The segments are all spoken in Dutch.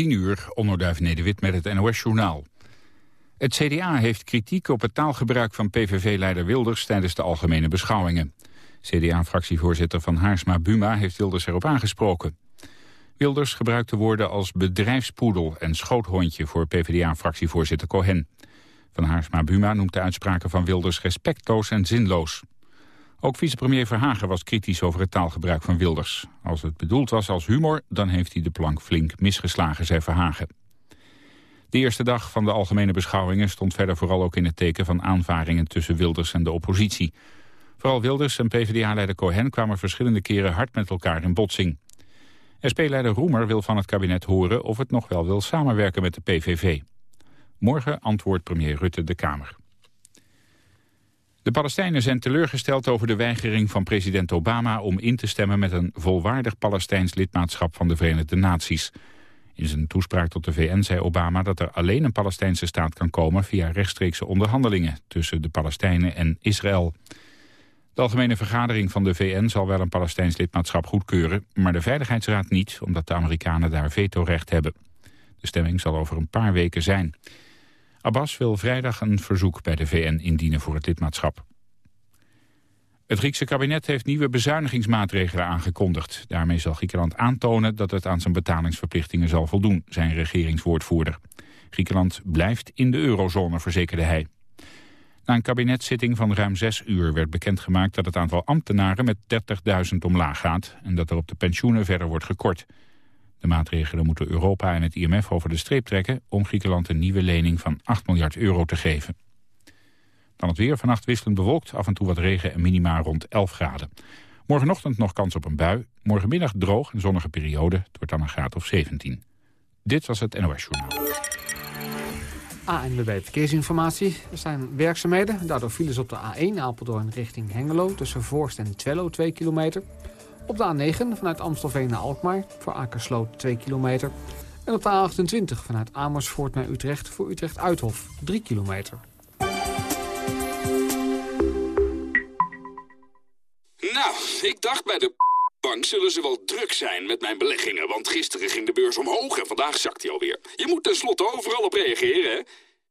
10 uur, onderduif Nederwit met het NOS-journaal. Het CDA heeft kritiek op het taalgebruik van PVV-leider Wilders tijdens de algemene beschouwingen. CDA-fractievoorzitter Van Haarsma Buma heeft Wilders erop aangesproken. Wilders gebruikte woorden als bedrijfspoedel en schoothondje voor PvdA-fractievoorzitter Cohen. Van Haarsma Buma noemt de uitspraken van Wilders respectloos en zinloos. Ook vicepremier Verhagen was kritisch over het taalgebruik van Wilders. Als het bedoeld was als humor, dan heeft hij de plank flink misgeslagen, zei Verhagen. De eerste dag van de algemene beschouwingen stond verder vooral ook in het teken van aanvaringen tussen Wilders en de oppositie. Vooral Wilders en PvdA-leider Cohen kwamen verschillende keren hard met elkaar in botsing. SP-leider Roemer wil van het kabinet horen of het nog wel wil samenwerken met de PVV. Morgen antwoordt premier Rutte de Kamer. De Palestijnen zijn teleurgesteld over de weigering van president Obama om in te stemmen met een volwaardig Palestijns lidmaatschap van de Verenigde Naties. In zijn toespraak tot de VN zei Obama dat er alleen een Palestijnse staat kan komen via rechtstreekse onderhandelingen tussen de Palestijnen en Israël. De Algemene Vergadering van de VN zal wel een Palestijns lidmaatschap goedkeuren, maar de Veiligheidsraad niet, omdat de Amerikanen daar vetorecht hebben. De stemming zal over een paar weken zijn. Abbas wil vrijdag een verzoek bij de VN indienen voor het lidmaatschap. Het Griekse kabinet heeft nieuwe bezuinigingsmaatregelen aangekondigd. Daarmee zal Griekenland aantonen dat het aan zijn betalingsverplichtingen zal voldoen, zijn regeringswoordvoerder. Griekenland blijft in de eurozone, verzekerde hij. Na een kabinetszitting van ruim zes uur werd bekendgemaakt dat het aantal ambtenaren met 30.000 omlaag gaat en dat er op de pensioenen verder wordt gekort. De maatregelen moeten Europa en het IMF over de streep trekken... om Griekenland een nieuwe lening van 8 miljard euro te geven. Dan het weer, vannacht wisselend bewolkt, af en toe wat regen en minima rond 11 graden. Morgenochtend nog kans op een bui, morgenmiddag droog en zonnige periode. Het wordt dan een graad of 17. Dit was het NOS Journaal. ANWB Verkeersinformatie. Er zijn werkzaamheden. Daardoor files op de A1 Apeldoorn richting Hengelo... tussen Voorst en Twello 2 kilometer... Op de A9 vanuit Amstelveen naar Alkmaar voor Akersloot 2 kilometer. En op de A28 vanuit Amersfoort naar Utrecht voor Utrecht-Uithof 3 kilometer. Nou, ik dacht bij de bank zullen ze wel druk zijn met mijn beleggingen. Want gisteren ging de beurs omhoog en vandaag zakt hij alweer. Je moet tenslotte overal op reageren, hè?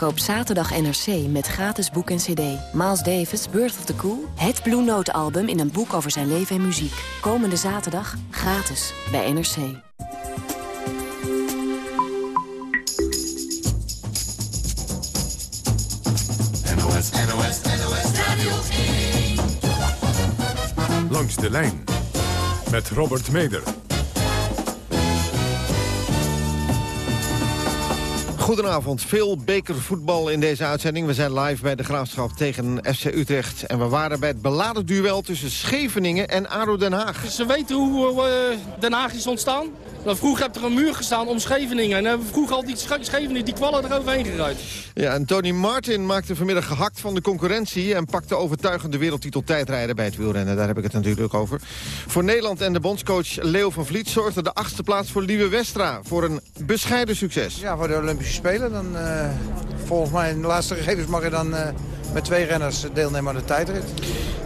Koop zaterdag NRC met gratis boek en cd. Miles Davis, Birth of the Cool. Het Blue Note album in een boek over zijn leven en muziek. Komende zaterdag gratis bij NRC. NOS, NOS, NOS Radio 1. Langs de lijn met Robert Meder. Goedenavond. Veel bekervoetbal in deze uitzending. We zijn live bij de Graafschap tegen FC Utrecht. En we waren bij het beladen duel tussen Scheveningen en ADO Den Haag. Ze weten hoe uh, Den Haag is ontstaan. Dan vroeger heb er een muur gestaan om Scheveningen. En hebben vroeger al die Scheveningen die kwallen er overheen geruid. Ja, en Tony Martin maakte vanmiddag gehakt van de concurrentie... en pakte overtuigende wereldtitel tijdrijden bij het wielrennen. Daar heb ik het natuurlijk over. Voor Nederland en de bondscoach Leo van Vliet zorgde de achtste plaats voor Lieve Westra... voor een bescheiden succes. Ja, voor de Olympische Spelen. Dan, uh, volgens mij in de laatste gegevens mag je dan... Uh, met twee renners deelnemen aan de tijdrit.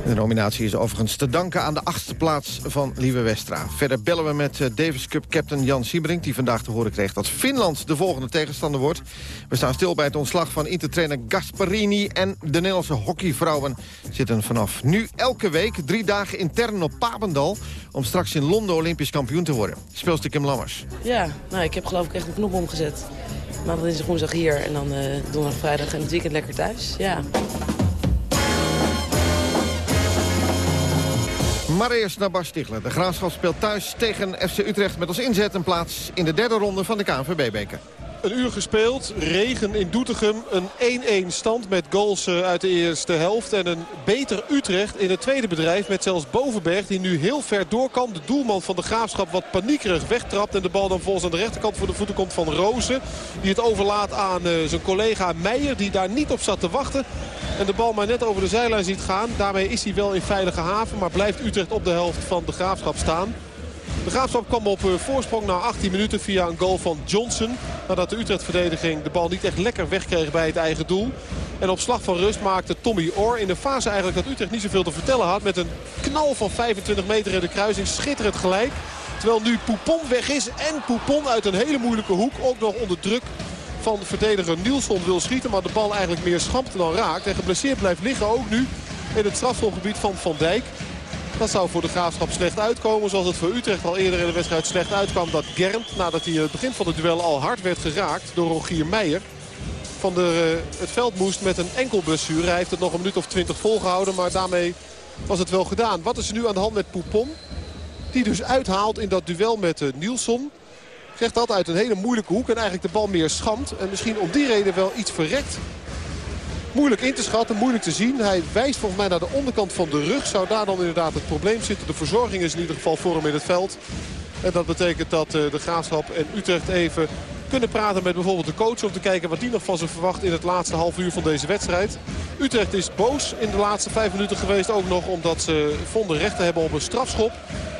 De nominatie is overigens te danken aan de achtste plaats van Lieve Westra. Verder bellen we met eh, Davis Cup captain Jan Siebrink... die vandaag te horen kreeg dat Finland de volgende tegenstander wordt. We staan stil bij het ontslag van intertrainer Gasparini... en de Nederlandse hockeyvrouwen zitten vanaf nu elke week... drie dagen intern op Papendal... om straks in Londen Olympisch kampioen te worden. Speelster Kim Lammers. Ja, nou, ik heb geloof ik echt een knop omgezet. Maandag, dinsdag, woensdag hier en dan uh, donderdag, vrijdag en het weekend lekker thuis. Ja. Maar naar Bas. De Graafschap speelt thuis tegen FC Utrecht met als inzet een plaats in de derde ronde van de KNVB-beker. Een uur gespeeld. Regen in Doetinchem. Een 1-1 stand met goals eh, uit de eerste helft. En een beter Utrecht in het tweede bedrijf. Met zelfs Bovenberg die nu heel ver door kan. De doelman van de Graafschap wat paniekerig wegtrapt. En de bal dan volgens aan de rechterkant voor de voeten komt van Rozen. Die het overlaat aan uh, zijn collega Meijer. Die daar niet op zat te wachten. En de bal maar net over de zijlijn ziet gaan. Daarmee is hij wel in veilige haven. Maar blijft Utrecht op de helft van de Graafschap staan. De Graafschap kwam op eh, voorsprong na 18 minuten via een goal van Johnson. Nadat de Utrecht-verdediging de bal niet echt lekker wegkreeg bij het eigen doel. En op slag van rust maakte Tommy Orr in de fase eigenlijk dat Utrecht niet zoveel te vertellen had. Met een knal van 25 meter in de kruising schitterend gelijk. Terwijl nu Poupon weg is en Poupon uit een hele moeilijke hoek ook nog onder druk van verdediger Nielsen wil schieten. Maar de bal eigenlijk meer schampt dan raakt. En geblesseerd blijft liggen ook nu in het strafschopgebied van Van Dijk. Dat zou voor de Graafschap slecht uitkomen. Zoals het voor Utrecht al eerder in de wedstrijd slecht uitkwam. Dat Gernt, nadat hij in het begin van het duel al hard werd geraakt door Rogier Meijer... van de, uh, het veld moest met een enkel. Hij heeft het nog een minuut of twintig volgehouden, maar daarmee was het wel gedaan. Wat is er nu aan de hand met Poupon? Die dus uithaalt in dat duel met uh, Nielsen. Zegt dat uit een hele moeilijke hoek en eigenlijk de bal meer schamt. En misschien om die reden wel iets verrekt. Moeilijk in te schatten, moeilijk te zien. Hij wijst volgens mij naar de onderkant van de rug. Zou daar dan inderdaad het probleem zitten. De verzorging is in ieder geval voor hem in het veld. En dat betekent dat eh, de Graafschap en Utrecht even kunnen praten met bijvoorbeeld de coach... om te kijken wat die nog van ze verwacht in het laatste half uur van deze wedstrijd. Utrecht is boos in de laatste vijf minuten geweest. Ook nog omdat ze vonden recht te hebben op een strafschop.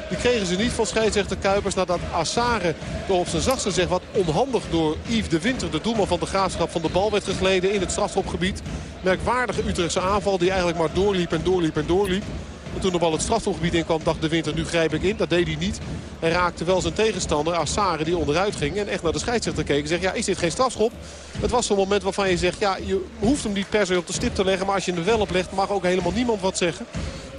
Die kregen ze niet van scheidsrechter Kuipers nadat Assare door op zijn zachtste zeg wat onhandig door Yves de Winter, de doelman van de graafschap, van de bal werd gegleden in het strafschopgebied. Merkwaardige Utrechtse aanval die eigenlijk maar doorliep en doorliep en doorliep. En toen de bal het strafschopgebied in kwam, dacht de Winter, nu grijp ik in. Dat deed hij niet. Hij raakte wel zijn tegenstander, Assare, die onderuit ging. En echt naar de scheidsrechter keek en zegt, ja, is dit geen strafschop? Het was zo'n moment waarvan je zegt, ja, je hoeft hem niet per se op de stip te leggen. Maar als je hem wel oplegt, mag ook helemaal niemand wat zeggen.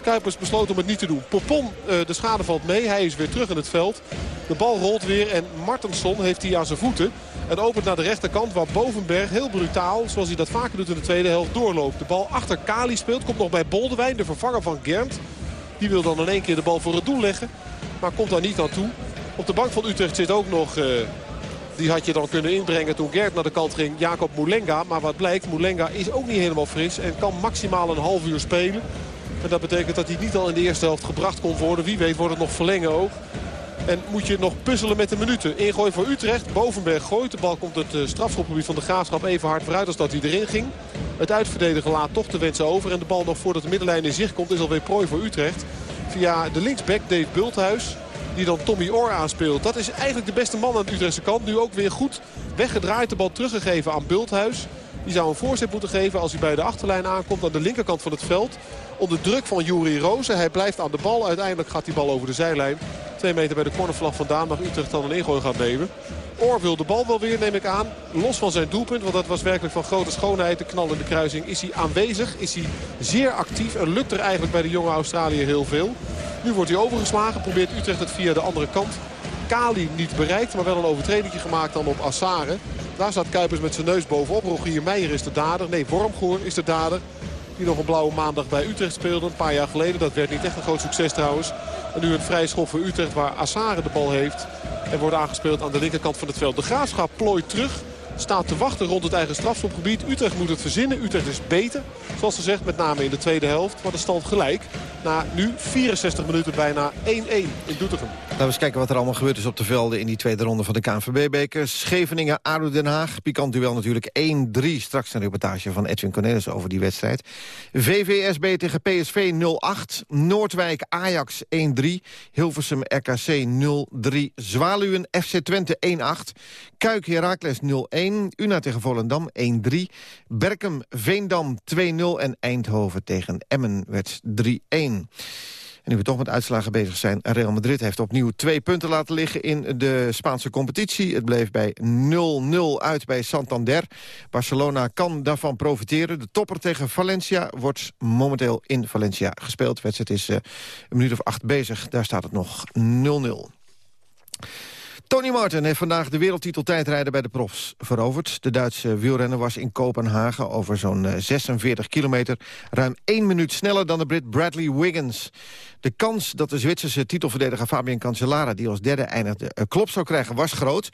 Kuipers besloot om het niet te doen. Popon, uh, de schade valt mee. Hij is weer terug in het veld. De bal rolt weer en Martensson heeft hij aan zijn voeten. En opent naar de rechterkant waar Bovenberg heel brutaal, zoals hij dat vaker doet in de tweede helft, doorloopt. De bal achter Kali speelt. Komt nog bij Boldewijn, de vervanger van Gernt. Die wil dan in één keer de bal voor het doel leggen. Maar komt daar niet aan toe. Op de bank van Utrecht zit ook nog... Uh, die had je dan kunnen inbrengen toen Gert naar de kant ging. Jacob Moulenga. Maar wat blijkt, Moulenga is ook niet helemaal fris. En kan maximaal een half uur spelen. En dat betekent dat hij niet al in de eerste helft gebracht kon worden. Wie weet wordt het nog verlengen ook. En moet je nog puzzelen met de minuten. Ingooi voor Utrecht. Bovenberg gooit. De bal komt het uh, strafschopgebied van de Graafschap even hard vooruit als dat hij erin ging. Het uitverdedigen laat toch de wensen over. En de bal nog voordat de middenlijn in zicht komt is alweer prooi voor Utrecht. Via de linksback Dave Bulthuis. Die dan Tommy Orr aanspeelt. Dat is eigenlijk de beste man aan de Utrechtse kant. Nu ook weer goed weggedraaid. De bal teruggegeven aan Bulthuis. Die zou een voorzet moeten geven als hij bij de achterlijn aankomt aan de linkerkant van het veld. Onder druk van Juri Rozen. Hij blijft aan de bal. Uiteindelijk gaat die bal over de zijlijn. Twee meter bij de cornervlag vandaan mag Utrecht dan een ingooi gaan nemen. Oor wil de bal wel weer, neem ik aan. Los van zijn doelpunt, want dat was werkelijk van grote schoonheid. De knal in de kruising. Is hij aanwezig? Is hij zeer actief? En lukt er eigenlijk bij de jonge Australië heel veel. Nu wordt hij overgeslagen. Probeert Utrecht het via de andere kant. Kali niet bereikt, maar wel een overtreding gemaakt dan op Assare. Daar staat Kuipers met zijn neus bovenop. Rogier Meijer is de dader. Nee, Wormgoor is de dader. Die nog een blauwe maandag bij Utrecht speelde. Een paar jaar geleden. Dat werd niet echt een groot succes trouwens. En nu een vrije schop voor Utrecht waar Assare de bal heeft. En wordt aangespeeld aan de linkerkant van het veld. De Graafschap plooit terug. Staat te wachten rond het eigen strafschopgebied. Utrecht moet het verzinnen. Utrecht is beter. Zoals gezegd, met name in de tweede helft. Maar de stand gelijk. Na nu 64 minuten bijna 1-1 in Doetinchem. Laten we eens kijken wat er allemaal gebeurd is op de velden... in die tweede ronde van de KNVB-beker. Scheveningen, ADO Den Haag. Pikant duel natuurlijk 1-3. Straks een reportage van Edwin Cornelis over die wedstrijd. VVSB tegen PSV 0-8. Noordwijk, Ajax 1-3. Hilversum, RKC 0-3. Zwaluwen, FC Twente 1-8. Kuik, Heracles 0-1. Una tegen Volendam 1-3. Berkem, Veendam 2-0. En Eindhoven tegen Emmen werd 3-1. En nu we toch met uitslagen bezig zijn... Real Madrid heeft opnieuw twee punten laten liggen in de Spaanse competitie. Het bleef bij 0-0 uit bij Santander. Barcelona kan daarvan profiteren. De topper tegen Valencia wordt momenteel in Valencia gespeeld. De wedstrijd is uh, een minuut of acht bezig. Daar staat het nog 0-0. Tony Martin heeft vandaag de wereldtitel tijdrijden bij de profs veroverd. De Duitse wielrenner was in Kopenhagen over zo'n 46 kilometer... ruim één minuut sneller dan de Brit Bradley Wiggins. De kans dat de Zwitserse titelverdediger Fabian Cancellara... die als derde eindigde, klop zou krijgen, was groot.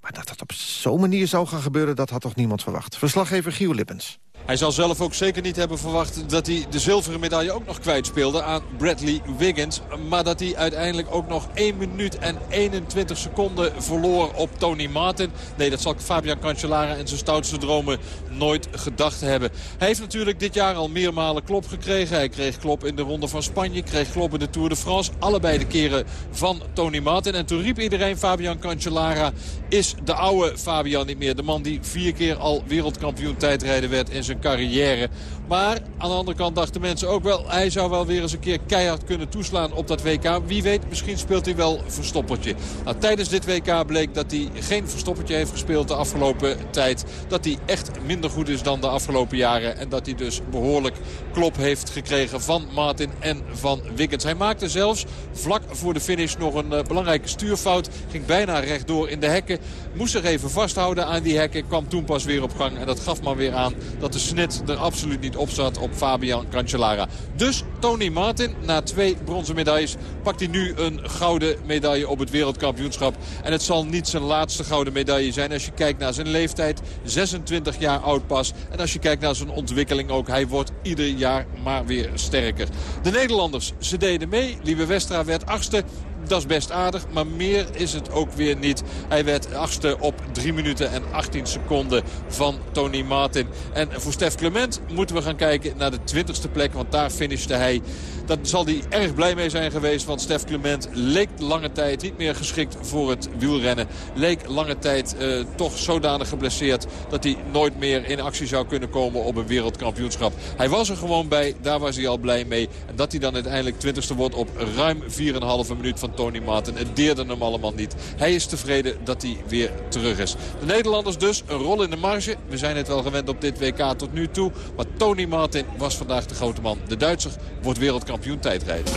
Maar dat dat op zo'n manier zou gaan gebeuren, dat had toch niemand verwacht. Verslaggever Gio Lippens. Hij zal zelf ook zeker niet hebben verwacht dat hij de zilveren medaille ook nog kwijtspeelde aan Bradley Wiggins. Maar dat hij uiteindelijk ook nog 1 minuut en 21 seconden verloor op Tony Martin. Nee, dat zal Fabian Cancellara en zijn stoutste dromen nooit gedacht hebben. Hij heeft natuurlijk dit jaar al meermalen klop gekregen. Hij kreeg klop in de Ronde van Spanje, kreeg klop in de Tour de France. Allebei de keren van Tony Martin. En toen riep iedereen Fabian Cancellara is de oude Fabian niet meer. De man die vier keer al wereldkampioen tijdrijden werd in zijn carrière. Maar aan de andere kant dachten mensen ook wel... hij zou wel weer eens een keer keihard kunnen toeslaan op dat WK. Wie weet, misschien speelt hij wel verstoppertje. Nou, tijdens dit WK bleek dat hij geen verstoppertje heeft gespeeld de afgelopen tijd. Dat hij echt minder goed is dan de afgelopen jaren. En dat hij dus behoorlijk klop heeft gekregen van Martin en van Wiggins. Hij maakte zelfs vlak voor de finish nog een uh, belangrijke stuurfout. Ging bijna rechtdoor in de hekken. Moest zich even vasthouden aan die hekken. Kwam toen pas weer op gang. En dat gaf maar weer aan dat de snit er absoluut niet op zat op Fabian Cancellara. Dus Tony Martin, na twee bronzen medailles, pakt hij nu een gouden medaille op het wereldkampioenschap. En het zal niet zijn laatste gouden medaille zijn als je kijkt naar zijn leeftijd. 26 jaar oud pas. En als je kijkt naar zijn ontwikkeling ook. Hij wordt ieder jaar maar weer sterker. De Nederlanders, ze deden mee. Lieve Westra werd achtste. Dat is best aardig, maar meer is het ook weer niet. Hij werd achtste op 3 minuten en 18 seconden van Tony Martin. En voor Stef Clement moeten we gaan kijken naar de 20ste plek, want daar finishte hij. Daar zal hij erg blij mee zijn geweest, want Stef Clement leek lange tijd niet meer geschikt voor het wielrennen. Leek lange tijd uh, toch zodanig geblesseerd dat hij nooit meer in actie zou kunnen komen op een wereldkampioenschap. Hij was er gewoon bij, daar was hij al blij mee. En dat hij dan uiteindelijk 20ste wordt op ruim 4,5 minuut van Tony Martin. Het deerde hem allemaal niet. Hij is tevreden dat hij weer terug is. De Nederlanders dus een rol in de marge. We zijn het wel gewend op dit WK tot nu toe. Maar Tony Martin was vandaag de grote man. De Duitser wordt wereldkampioen tijdrijden.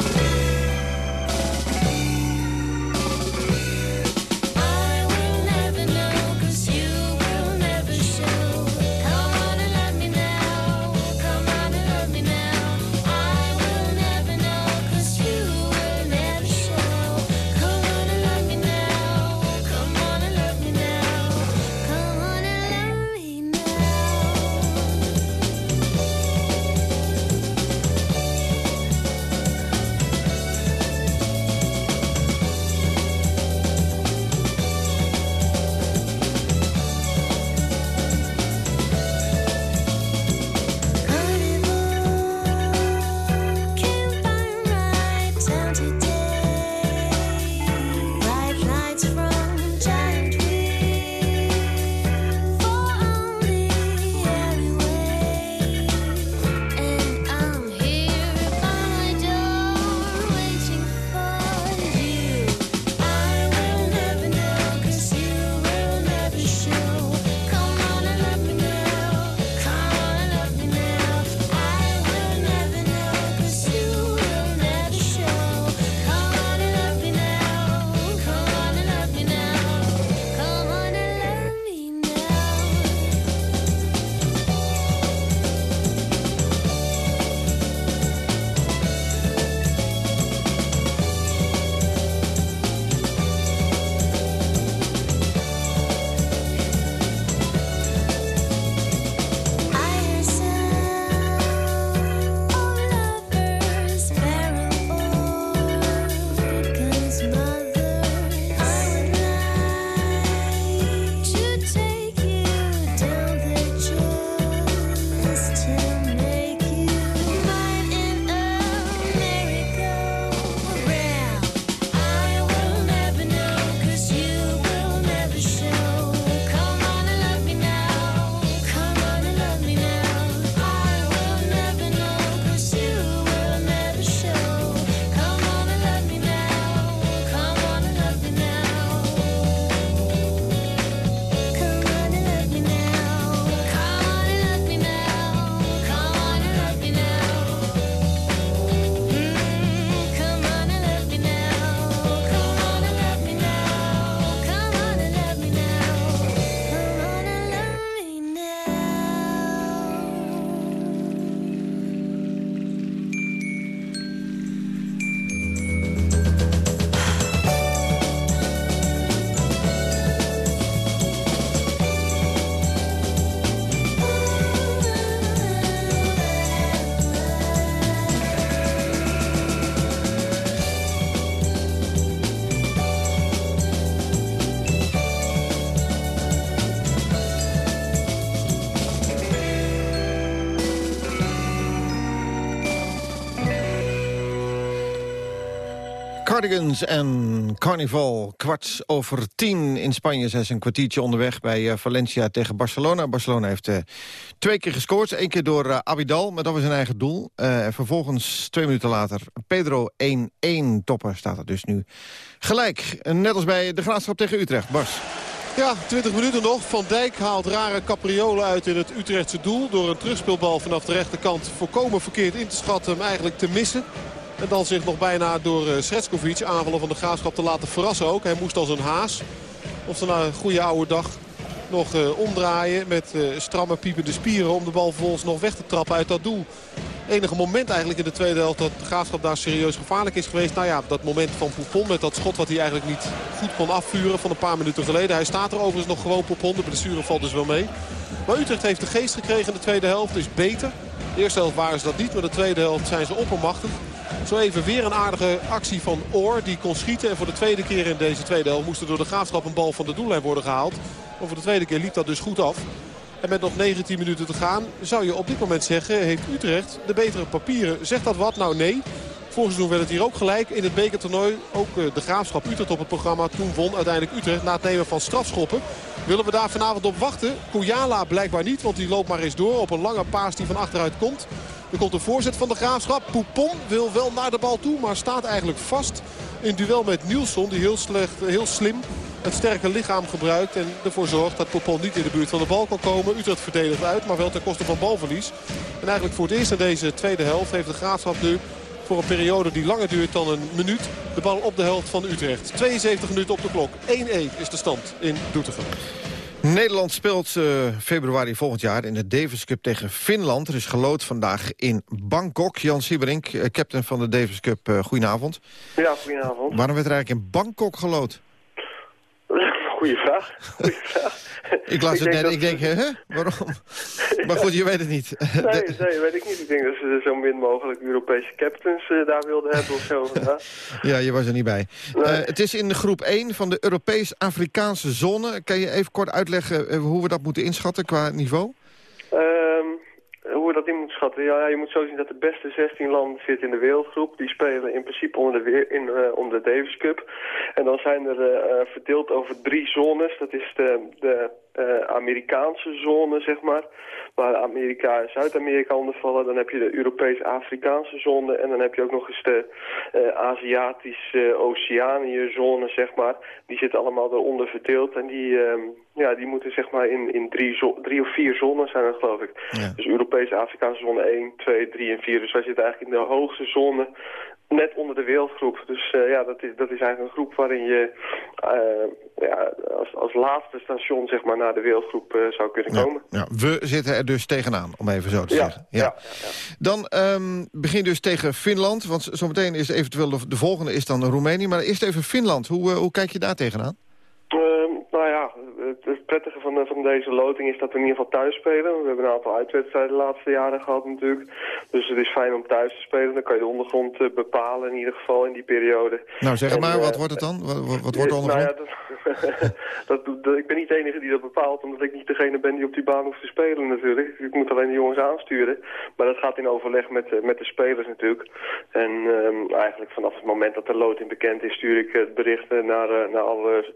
En Carnival. Kwart over tien in Spanje zijn een kwartiertje onderweg bij uh, Valencia tegen Barcelona. Barcelona heeft uh, twee keer gescoord. Eén keer door uh, Abidal, maar dat was zijn eigen doel. en vervolgens, twee minuten later, Pedro 1-1 topper staat er dus nu gelijk. net als bij de Graafschap tegen Utrecht. Bas. Ja, 20 minuten nog. Van Dijk haalt rare capriolen uit in het Utrechtse doel. Door een terugspeelbal vanaf de rechterkant voorkomen verkeerd in te schatten. Hem eigenlijk te missen. En dan zich nog bijna door uh, Sretskovic, aanvallen van de Graafschap, te laten verrassen ook. Hij moest als een haas. Of ze na een goede oude dag nog uh, omdraaien met uh, stramme piepende spieren... om de bal vervolgens nog weg te trappen uit dat doel. Enige moment eigenlijk in de tweede helft dat de Graafschap daar serieus gevaarlijk is geweest. Nou ja, dat moment van Poupon met dat schot wat hij eigenlijk niet goed kon afvuren van een paar minuten geleden. Hij staat er overigens nog gewoon Poupon. De blessure valt dus wel mee. Maar Utrecht heeft de geest gekregen in de tweede helft. is beter. De eerste helft waren ze dat niet, maar de tweede helft zijn ze oppermachtig. Zo even weer een aardige actie van Oor. Die kon schieten. En voor de tweede keer in deze tweede helft moest er door de graafschap een bal van de doellijn worden gehaald. Maar voor de tweede keer liep dat dus goed af. En met nog 19 minuten te gaan zou je op dit moment zeggen... heeft Utrecht de betere papieren. Zegt dat wat? Nou nee. Vorig seizoen werd het hier ook gelijk. In het bekertoernooi ook eh, de Graafschap Utrecht op het programma. Toen won uiteindelijk Utrecht na het nemen van strafschoppen. Willen we daar vanavond op wachten? Koyala blijkbaar niet, want die loopt maar eens door op een lange paas die van achteruit komt. Er komt een voorzet van de Graafschap. Poupon wil wel naar de bal toe, maar staat eigenlijk vast in duel met Nielsen. Die heel, slecht, heel slim het sterke lichaam gebruikt. En ervoor zorgt dat Poupon niet in de buurt van de bal kan komen. Utrecht verdedigt uit, maar wel ten koste van balverlies. En eigenlijk voor het eerst in deze tweede helft heeft de Graafschap nu voor een periode die langer duurt dan een minuut. De bal op de helft van Utrecht. 72 minuten op de klok. 1-1 is de stand in Doetinchem. Nederland speelt uh, februari volgend jaar in de Davis Cup tegen Finland. Er is gelood vandaag in Bangkok. Jan Sieberink, uh, captain van de Davis Cup, uh, goedenavond. Ja, goedenavond. Waarom werd er eigenlijk in Bangkok gelood? Goeie vraag. Goeie vraag. ik las het net en ik denk, hè? Waarom? maar goed, je weet het niet. nee, nee, weet ik niet. Ik denk dat ze zo min mogelijk Europese captains uh, daar wilden hebben of zo. ja, je was er niet bij. Nee. Uh, het is in de groep 1 van de Europees-Afrikaanse zone. Kan je even kort uitleggen uh, hoe we dat moeten inschatten qua niveau? Um, hoe we dat in moeten schatten? Ja, je moet zo zien dat de beste 16 landen zitten in de wereldgroep. Die spelen in principe onder de, in, uh, onder de Davis Cup. En dan zijn er uh, verdeeld over drie zones. Dat is de, de Amerikaanse zone, zeg maar. Waar Amerika en Zuid-Amerika onder vallen. Dan heb je de Europees-Afrikaanse zone. En dan heb je ook nog eens de uh, Aziatische Oceanië zone, zeg maar. Die zitten allemaal eronder verdeeld. En die, uh, ja, die moeten zeg maar in, in drie, drie of vier zones zijn, geloof ik. Ja. Dus Europees-Afrikaanse zone 1, 2, 3 en 4. Dus wij zitten eigenlijk in de hoogste zone net onder de wereldgroep. Dus uh, ja, dat is, dat is eigenlijk een groep waarin je uh, ja, als, als laatste station zeg maar, naar de wereldgroep uh, zou kunnen ja, komen. Ja, we zitten er dus tegenaan, om even zo te ja, zeggen. Ja. Dan um, begin dus tegen Finland, want zometeen is eventueel de, de, volgende is dan Roemenië. Maar eerst even Finland. Hoe, hoe kijk je daar tegenaan? Uh, nou ja, het, het prettige van, van deze loting is dat we in ieder geval thuis spelen. We hebben een aantal uitwedstrijden de laatste jaren gehad natuurlijk. Dus het is fijn om thuis te spelen. Dan kan je de ondergrond uh, bepalen in ieder geval in die periode. Nou zeg en, maar, uh, wat wordt het dan? Wat, wat wordt de ondergrond? Nou ja, dat, dat, dat, ik ben niet de enige die dat bepaalt, omdat ik niet degene ben die op die baan hoeft te spelen natuurlijk. Ik moet alleen de jongens aansturen. Maar dat gaat in overleg met, met de spelers natuurlijk. En um, eigenlijk vanaf het moment dat de loting bekend is, stuur ik het bericht naar, naar alle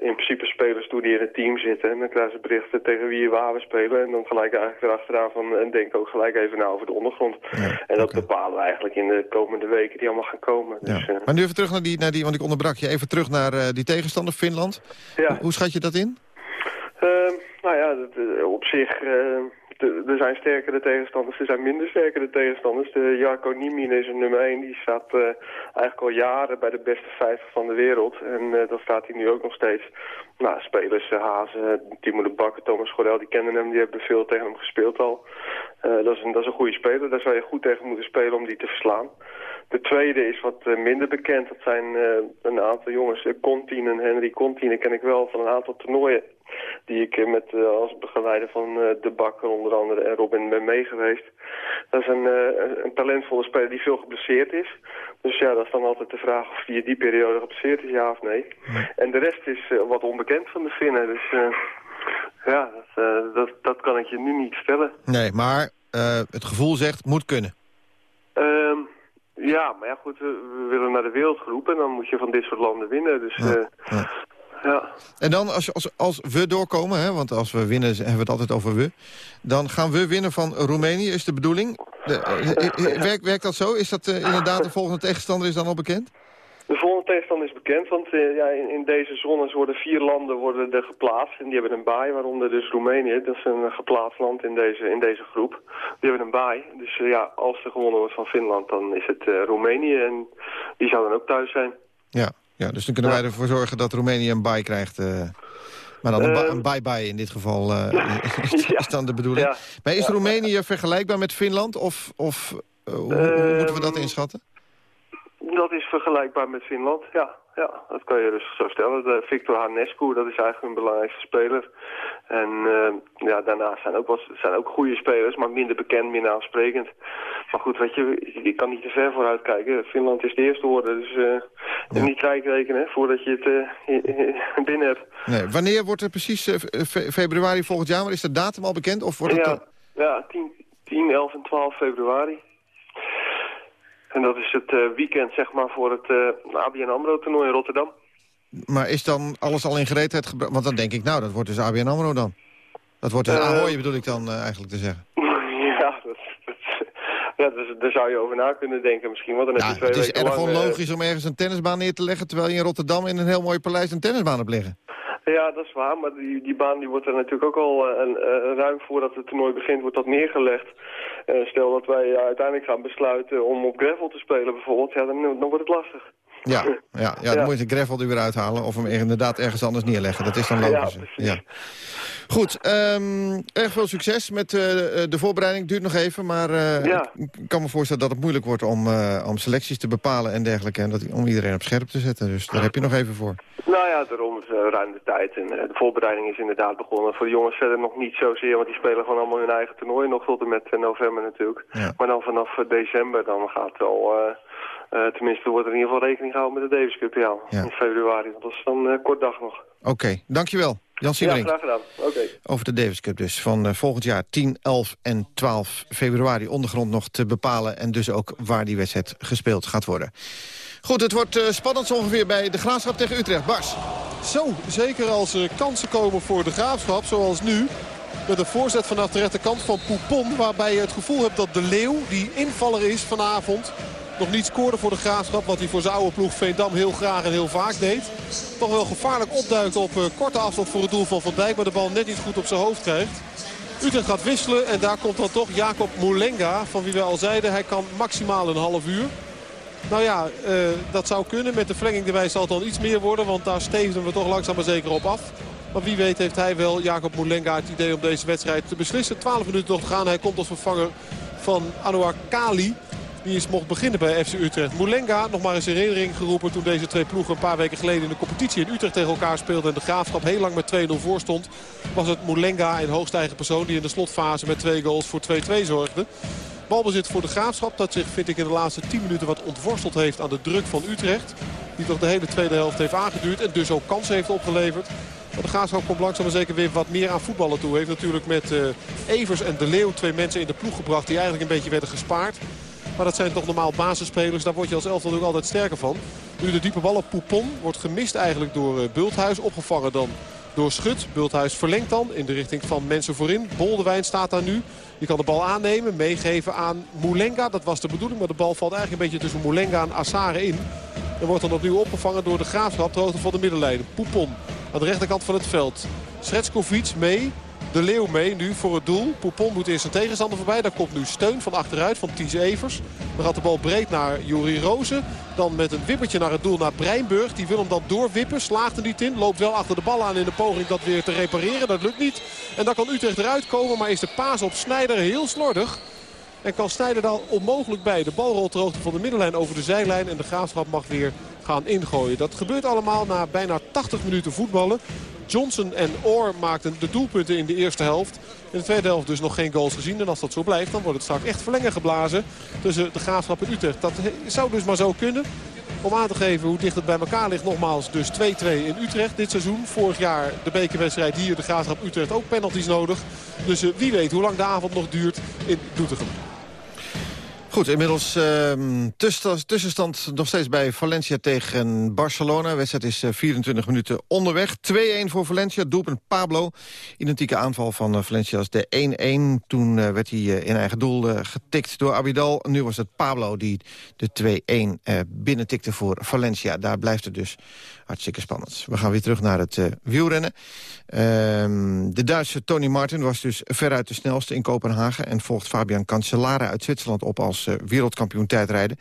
in principe spelers toe die in het team zitten. En dan krijgen ze berichten tegen wie waar we spelen. En dan gelijk eigenlijk erachteraan van, en denk ook gelijk even na over de ondergrond. Ja, en dat okay. bepalen we eigenlijk in de komende weken die allemaal gaan komen. Ja. Dus, uh, maar nu even terug naar die, naar die, want ik onderbrak je even terug naar uh, die tegenstander Finland. Ja. Hoe schat je dat in? Uh, nou ja, dat, op zich er zijn sterkere tegenstanders, er zijn minder sterkere tegenstanders. De Jarko Niemin is een nummer 1, die staat uh, eigenlijk al jaren bij de beste vijf van de wereld. En uh, dat staat hij nu ook nog steeds. Nou, spelers, uh, Hazen, Timo de Bakker, Thomas Gorel, die kennen hem, die hebben veel tegen hem gespeeld al. dat, is een, dat is een goede speler, daar zou je goed tegen moeten spelen om die te verslaan. De tweede is wat minder bekend, dat zijn een aantal jongens, Contin en Henry Contin, ken ik wel van een aantal toernooien die ik met, uh, als begeleider van uh, De Bakker onder andere en Robin ben mee geweest. Dat is een, een talentvolle speler die veel geblesseerd is. Dus ja, dat is dan altijd de vraag of die in die periode geblesseerd is, ja of nee. En de rest is wat onbekend van de Finnen. Dus ja, dat, dat, dat, kan ik je nu niet stellen. Nee, maar het gevoel zegt moet kunnen. Ehm, Ja, maar ja goed, we, we willen naar de wereldgroep en dan moet je van dit soort landen winnen. Dus ja. ja. En dan als, als, als we doorkomen, hè, want als we winnen hebben we het altijd over we... dan gaan we winnen van Roemenië, is de bedoeling. De, uh, werkt, werkt dat zo? Is dat uh, inderdaad de volgende tegenstander is dan al bekend? De volgende tegenstander is bekend, want uh, ja, in, in, deze zones worden vier landen worden er geplaatst. En die hebben een baai, waaronder dus Roemenië. Dat is een geplaatst land in deze, in deze groep. Die hebben een baai. Dus uh, ja, als er gewonnen wordt van Finland, dan is het Roemenië. En die zou dan ook thuis zijn. Ja, ja dus dan kunnen wij ervoor zorgen dat Roemenië een baai krijgt... Maar dan een bye-bye in dit geval uh, is, dan de bedoeling. Maar is Roemenië vergelijkbaar met Finland? Of, of hoe, hoe, moeten we dat inschatten? Dat is vergelijkbaar met Finland, ja. Ja, dat kan je dus zo stellen. De Victor Hanescu, dat is eigenlijk hun belangrijkste speler. En uh, ja, daarnaast zijn ook, wat, zijn ook goede spelers, maar minder bekend, minder aansprekend. Maar goed, weet je, ik kan niet te ver vooruit kijken. Finland is de eerste orde, dus uh, ja. niet rijk rekenen voordat je het uh, binnen hebt. Nee, wanneer wordt het precies fe februari volgend jaar? Is de datum al bekend? Of wordt het ja, ja 10, 10, 11 en 12 februari. En dat is het uh, weekend, zeg maar, voor het uh, ABN AMRO-toernooi in Rotterdam. Maar is dan alles al in gereedheid gebracht? Want dan denk ik, nou, dat wordt dus ABN AMRO dan. Dat wordt dus uh, Ahoy, bedoel ik dan eigenlijk te zeggen. ja, dat, dat, ja dus, daar zou je over na kunnen denken misschien. Want dan ja, heb je twee het is erg onlogisch om ergens een tennisbaan neer te leggen... terwijl je in Rotterdam in een heel mooi paleis een tennisbaan hebt liggen. Ja, dat is waar, maar die, die baan die wordt er natuurlijk ook al uh, uh, ruim voordat het toernooi begint, wordt dat neergelegd. Uh, stel dat wij uiteindelijk gaan besluiten om op gravel te spelen bijvoorbeeld, ja, dan, dan wordt het lastig. Ja, ja, ja, dan moet je de gravel er weer uithalen of hem inderdaad ergens anders neerleggen. Dat is dan logisch. Ja. Goed, um, erg veel succes met uh, de voorbereiding. Duurt nog even, maar uh, ja. ik kan me voorstellen dat het moeilijk wordt om, uh, om selecties te bepalen en dergelijke. En dat, om iedereen op scherp te zetten. Dus daar heb je nog even voor. Nou ja, daarom is ruim de tijd. En de voorbereiding is inderdaad begonnen. Voor de jongens verder nog niet zozeer, want die spelen gewoon allemaal hun eigen toernooi. Nog tot en met november natuurlijk. Ja. Maar dan vanaf december dan gaat het al... Uh, tenminste, wordt er in ieder geval rekening gehouden met de Davis Cup ja, ja. in februari. Want dat is dan uh, kort dag nog. Oké, okay, dankjewel. Jan. Ja, graag gedaan. Okay. Over de Davis Cup dus. Van uh, volgend jaar 10, 11 en 12 februari ondergrond nog te bepalen. En dus ook waar die wedstrijd gespeeld gaat worden. Goed, het wordt spannend zo ongeveer bij de Graafschap tegen Utrecht. Bars. Zo, zeker als er kansen komen voor de Graafschap, zoals nu. Met een voorzet vanaf de rechterkant van Poupon. Waarbij je het gevoel hebt dat de Leeuw, die invaller is vanavond nog niet scoorde voor de Graafschap. Wat hij voor zijn oude ploeg Veendam heel graag en heel vaak deed. Toch wel gevaarlijk opduikt op uh, korte afstand voor het doel van Van Dijk. Maar de bal net niet goed op zijn hoofd krijgt. Utrecht gaat wisselen en daar komt dan toch Jacob Moulenga. Van wie we al zeiden, hij kan maximaal een half uur. Nou ja, uh, dat zou kunnen. Met de verlenging erbij zal het dan iets meer worden. Want daar steven we toch langzaam maar zeker op af. Maar wie weet heeft hij wel, Jacob Moulenga, het idee om deze wedstrijd te beslissen. 12 minuten nog te gaan. Hij komt als vervanger van Anouar Kali. Die is mocht beginnen bij FC Utrecht. Moulenga nog maar eens in herinnering geroepen toen deze twee ploegen een paar weken geleden in de competitie in Utrecht tegen elkaar speelden. En de Graafschap heel lang met 2-0 voor stond. Was het Moulenga in hoogste eigen persoon die in de slotfase met twee goals voor 2-2 zorgde. Balbezit voor de Graafschap dat zich vind ik in de laatste 10 minuten wat ontworsteld heeft aan de druk van Utrecht. Die toch de hele tweede helft heeft aangeduurd en dus ook kansen heeft opgeleverd. De Graafschap komt langzaam maar zeker weer wat meer aan voetballen toe. Heeft natuurlijk met uh, Evers en De Leeuw twee mensen in de ploeg gebracht die eigenlijk een beetje werden gespaard. Maar dat zijn toch normaal basisspelers. Daar word je als elftal ook altijd sterker van. Nu de diepe bal op Poupon wordt gemist eigenlijk door uh, Bulthuis. Opgevangen dan door Schut. Bulthuis verlengt dan in de richting van mensen voorin. Boldewijn staat daar nu. Die kan de bal aannemen, meegeven aan Moulenga. Dat was de bedoeling, maar de bal valt eigenlijk een beetje tussen Moulenga en Assare in. En wordt dan opnieuw opgevangen door de Graafschap, de hoogte van de middenlijn. Poupon aan de rechterkant van het veld. Sretskovic mee. De Leeuw mee nu voor het doel. Poupon moet eerst zijn tegenstander voorbij. Daar komt nu steun van achteruit van Ties Evers. Dan gaat de bal breed naar Juri Rozen. Dan met een wippertje naar het doel naar Breinburg. Die wil hem dan doorwippen. Slaagt er niet in. Loopt wel achter de bal aan in de poging dat weer te repareren. Dat lukt niet. En dan kan Utrecht eruit komen. Maar is de paas op Snijder heel slordig. En kan Snijder dan onmogelijk bij. De bal rolt hoogte van de middenlijn over de zijlijn. En de Graafschap mag weer gaan ingooien. Dat gebeurt allemaal na bijna 80 minuten voetballen. Johnson en Orr maakten de doelpunten in de eerste helft. In de tweede helft dus nog geen goals gezien. En als dat zo blijft, dan wordt het straks echt verlengen geblazen tussen de Graafschap en Utrecht. Dat zou dus maar zo kunnen. Om aan te geven hoe dicht het bij elkaar ligt. Nogmaals dus 2-2 in Utrecht dit seizoen. Vorig jaar de bekerwedstrijd hier de Graafschap Utrecht ook penalties nodig. Dus wie weet hoe lang de avond nog duurt in Doetinchem. Goed, inmiddels uh, tussenstand nog steeds bij Valencia tegen Barcelona. De wedstrijd is 24 eh, minuten onderweg. 2-1 voor Valencia, doelpunt Pablo. Identieke aanval van uh, Valencia als de 1-1. Toen uh, werd hij in eigen doel getikt door Abidal. Nu was het Pablo die de 2-1 binnentikte voor Valencia. Daar blijft het dus hartstikke spannend. We gaan weer terug naar het wielrennen. Ehm, de Duitse Tony Martin was dus veruit de snelste in Kopenhagen... en volgt Fabian Cancellara uit Zwitserland op als uh, wereldkampioen tijdrijden.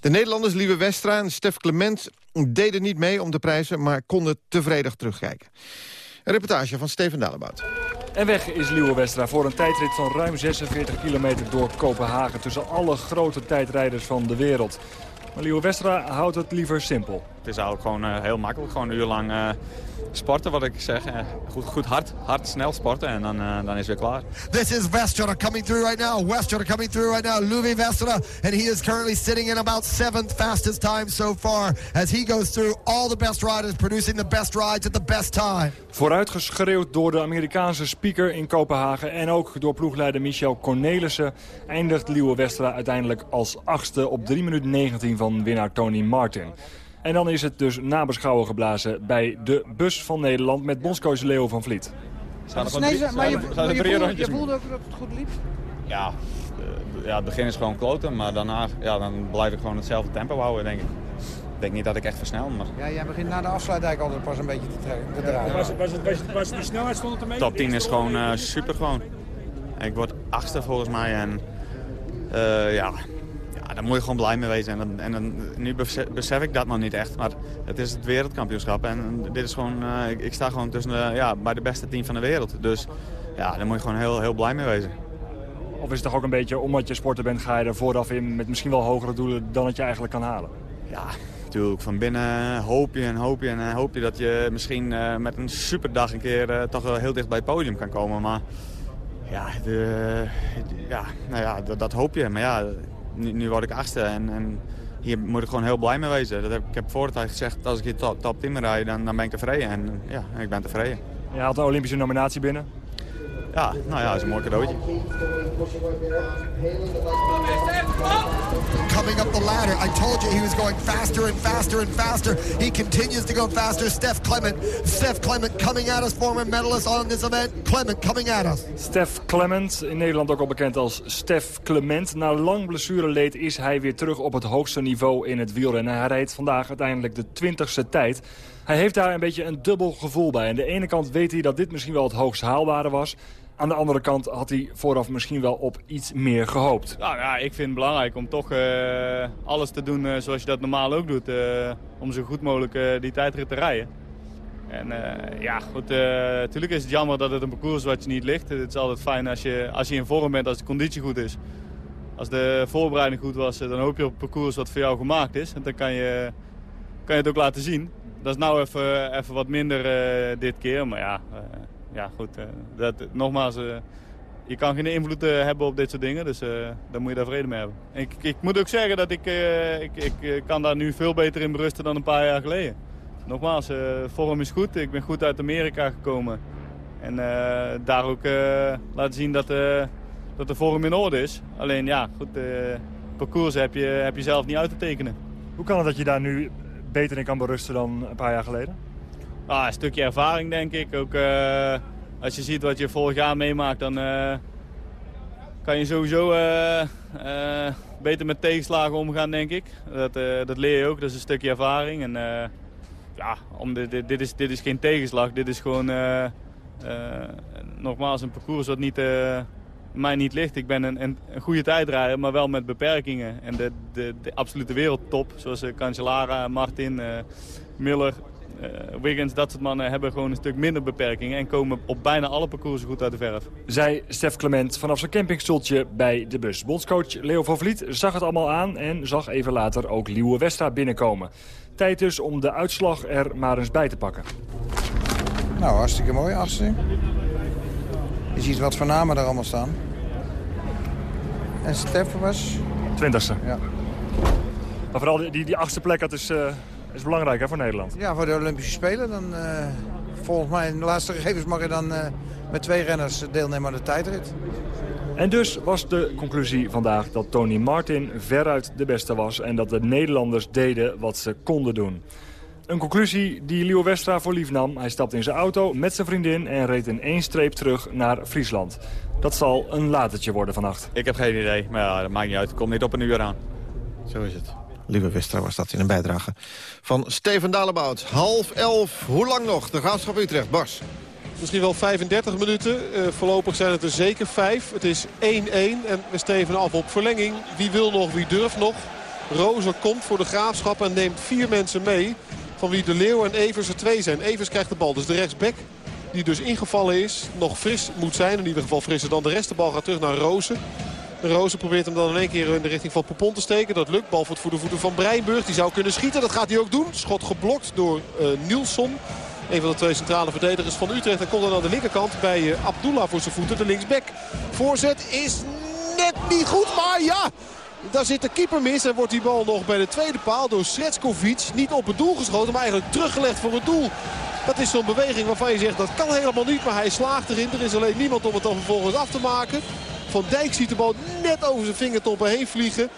De Nederlanders Lieve Westra en Stef Clement deden niet mee om de prijzen... maar konden tevreden terugkijken. Een reportage van Steven Dalebout. En weg is Liewe Westra voor een tijdrit van ruim 46 kilometer door Kopenhagen... tussen alle grote tijdrijders van de wereld. Maar Liewe Westra houdt het liever simpel. Het is eigenlijk gewoon uh, heel makkelijk. Gewoon een uur lang uh, sporten, wat ik zeg. Uh, goed, goed hard, hard, snel sporten en dan, dan is het weer klaar. This is Westra coming through right now. Westra coming through right now. Louis Westra. And he is currently sitting in about seventh fastest time so far. As he goes through all the best riders, producing the best rides at the best time. Vooruitgeschreeuwd door de Amerikaanse speaker in Kopenhagen... en ook door ploegleider Michel Cornelissen... eindigt Liewe Westra uiteindelijk als achtste op 3 minuten 19 van winnaar Tony Martin. En dan is het dus nabeschouwen geblazen bij de bus van Nederland... met bondscoach Leo van Vliet. Maar je, je, voelde, ook dat het goed liep? Ja, uh, ja, het begin is gewoon kloten, maar daarna ja, dan blijf ik gewoon hetzelfde tempo houden, denk ik. Ik denk niet dat ik echt versnel, maar... Ja, jij begint na de afsluitdijk altijd pas een beetje te, draaien. was, het, was, het, was, het, was die snelheid stond ermee? Top 10 is gewoon uh, super gewoon. Ik word achtste volgens mij en uh, ja, ja, daar moet je gewoon blij mee wezen. En, en, nu besef, ik dat nog niet echt. Maar het is het wereldkampioenschap. En dit is gewoon, uh, ik, ik, sta gewoon tussen de, ja, bij de beste team van de wereld. Dus ja, daar moet je gewoon heel, heel blij mee wezen. Of is het toch ook een beetje, omdat je sporter bent, ga je er vooraf in met misschien wel hogere doelen dan het je eigenlijk kan halen? Ja, natuurlijk. Van binnen hoop je en hoop je en hoop je dat je misschien uh, met een superdag een keer uh, toch wel heel dicht bij het podium kan komen. Maar ja, de, ja, nou ja dat, dat hoop je. Maar ja, nu, word ik achtste en, en, hier moet ik gewoon heel blij mee wezen. Dat ik heb voor de tijd gezegd, als ik hier top, top 10 rijd, dan, dan ben ik tevreden. En ja, ik ben tevreden. Je haalt een Olympische nominatie binnen? Ja, nou ja, dat is een mooi cadeautje. Coming up the ladder. I told you he was going faster and faster and faster. He continues to go faster. Steph Clement. Steph Clement coming at us, former medalist on this event. Clement coming at us. Steph Clement, in Nederland ook al bekend als Steph Clement. Na lang blessureleed is hij weer terug op het hoogste niveau in het wielrennen. Hij reed vandaag uiteindelijk de 20ste tijd. Hij heeft daar een beetje een dubbel gevoel bij. Aan de ene kant weet hij dat dit misschien wel het hoogst haalbare was. Aan de andere kant had hij vooraf misschien wel op iets meer gehoopt. Nou ja, ik vind het belangrijk om toch uh, alles te doen uh, zoals je dat normaal ook doet. Uh, om zo goed mogelijk die tijdrit te rijden. En ja, goed, natuurlijk is het jammer dat het een parcours is wat je niet ligt. Het is altijd fijn als je, als je in vorm bent, als de conditie goed is. Als de voorbereiding goed was, dan hoop je op een parcours wat voor jou gemaakt is. En dan kan je, kan je het ook laten zien. Dat is nou even, even wat minder dit keer, maar ja ja, goed. Eh, dat, nogmaals, eh, je kan geen invloed eh, hebben op dit soort dingen. Dus daar moet je daar vrede mee hebben. Ik, ik moet ook zeggen dat ik, ik, ik kan daar nu veel beter in berusten dan een paar jaar geleden. Nogmaals, vorm is goed. Ik ben goed uit Amerika gekomen. En daar ook laten zien dat, dat de vorm in orde is. Alleen ja, goed, parcours heb je, heb je zelf niet uit te tekenen. Hoe kan het dat je daar nu beter in kan berusten dan een paar jaar geleden? Ah, een stukje ervaring denk ik. Ook uh, als je ziet wat je vorig jaar meemaakt, dan uh, kan je sowieso uh, beter met tegenslagen omgaan, denk ik. Dat, dat leer je ook, dat is een stukje ervaring. En ja, om dit, dit, is, dit is geen tegenslag, dit is gewoon nogmaals een parcours wat niet, mij niet ligt. Ik ben een, een, goede tijdrijder, maar wel met beperkingen. En de, de, de absolute wereldtop, zoals Cancellara, Martin, Miller, Wiggins, dat soort mannen hebben gewoon een stuk minder beperkingen... en komen op bijna alle parcoursen goed uit de verf. Zij Stef Clement vanaf zijn campingstoeltje bij de bus. Bondscoach Leo van Vliet zag het allemaal aan... en zag even later ook Liewe Westra binnenkomen. Tijd dus om de uitslag er maar eens bij te pakken. Nou, hartstikke mooi, achtste. Je ziet wat voor namen daar allemaal staan. En Stef was? Twintigste. Ja. Maar vooral die, die achtste plek, dat is... Uh is belangrijk hè, voor Nederland. Ja, voor de Olympische Spelen. Dan, uh, volgens mij in de laatste gegevens mag je dan uh, met twee renners deelnemen aan de tijdrit. En dus was de conclusie vandaag dat Tony Martin veruit de beste was... en dat de Nederlanders deden wat ze konden doen. Een conclusie die Leo Westra voor lief nam. Hij stapte in zijn auto met zijn vriendin en reed in één streep terug naar Friesland. Dat zal een latertje worden vannacht. Ik heb geen idee, maar ja, dat maakt niet uit. Komt niet op een uur aan. Zo is het. Lieve Westra was dat in een bijdrage van Steven Dalebout. Half elf, hoe lang nog? De Graafschap Utrecht, Bas. Misschien wel 35 minuten. Uh, voorlopig zijn het er zeker vijf. Het is 1-1 en we steven af op verlenging. Wie wil nog, wie durft nog. Rozer komt voor de Graafschap en neemt vier mensen mee. Van wie De Leeuw en Evers er twee zijn. Evers krijgt de bal, dus de rechtsback die dus ingevallen is, nog fris moet zijn. In ieder geval frisser dan de rest. De bal gaat terug naar Rozen. Rozen probeert hem dan in één keer in de richting van Popon te steken. Dat lukt. Bal voor de voeten van Breinburg. Die zou kunnen schieten. Dat gaat hij ook doen. Schot geblokt door uh. Een van de twee centrale verdedigers van Utrecht. En komt dan aan de linkerkant bij uh, Abdullah voor zijn voeten. De linksback. Voorzet is net niet goed. Maar ja, daar zit de keeper mis. En wordt die bal nog bij de tweede paal door Sretskovic. Niet op het doel geschoten, maar eigenlijk teruggelegd voor het doel. Dat is zo'n beweging waarvan je zegt dat kan helemaal niet. Maar hij slaagt erin. Er is alleen niemand om het dan vervolgens af te maken. Van Dijk ziet de bal net over zijn vingertoppen heen vliegen.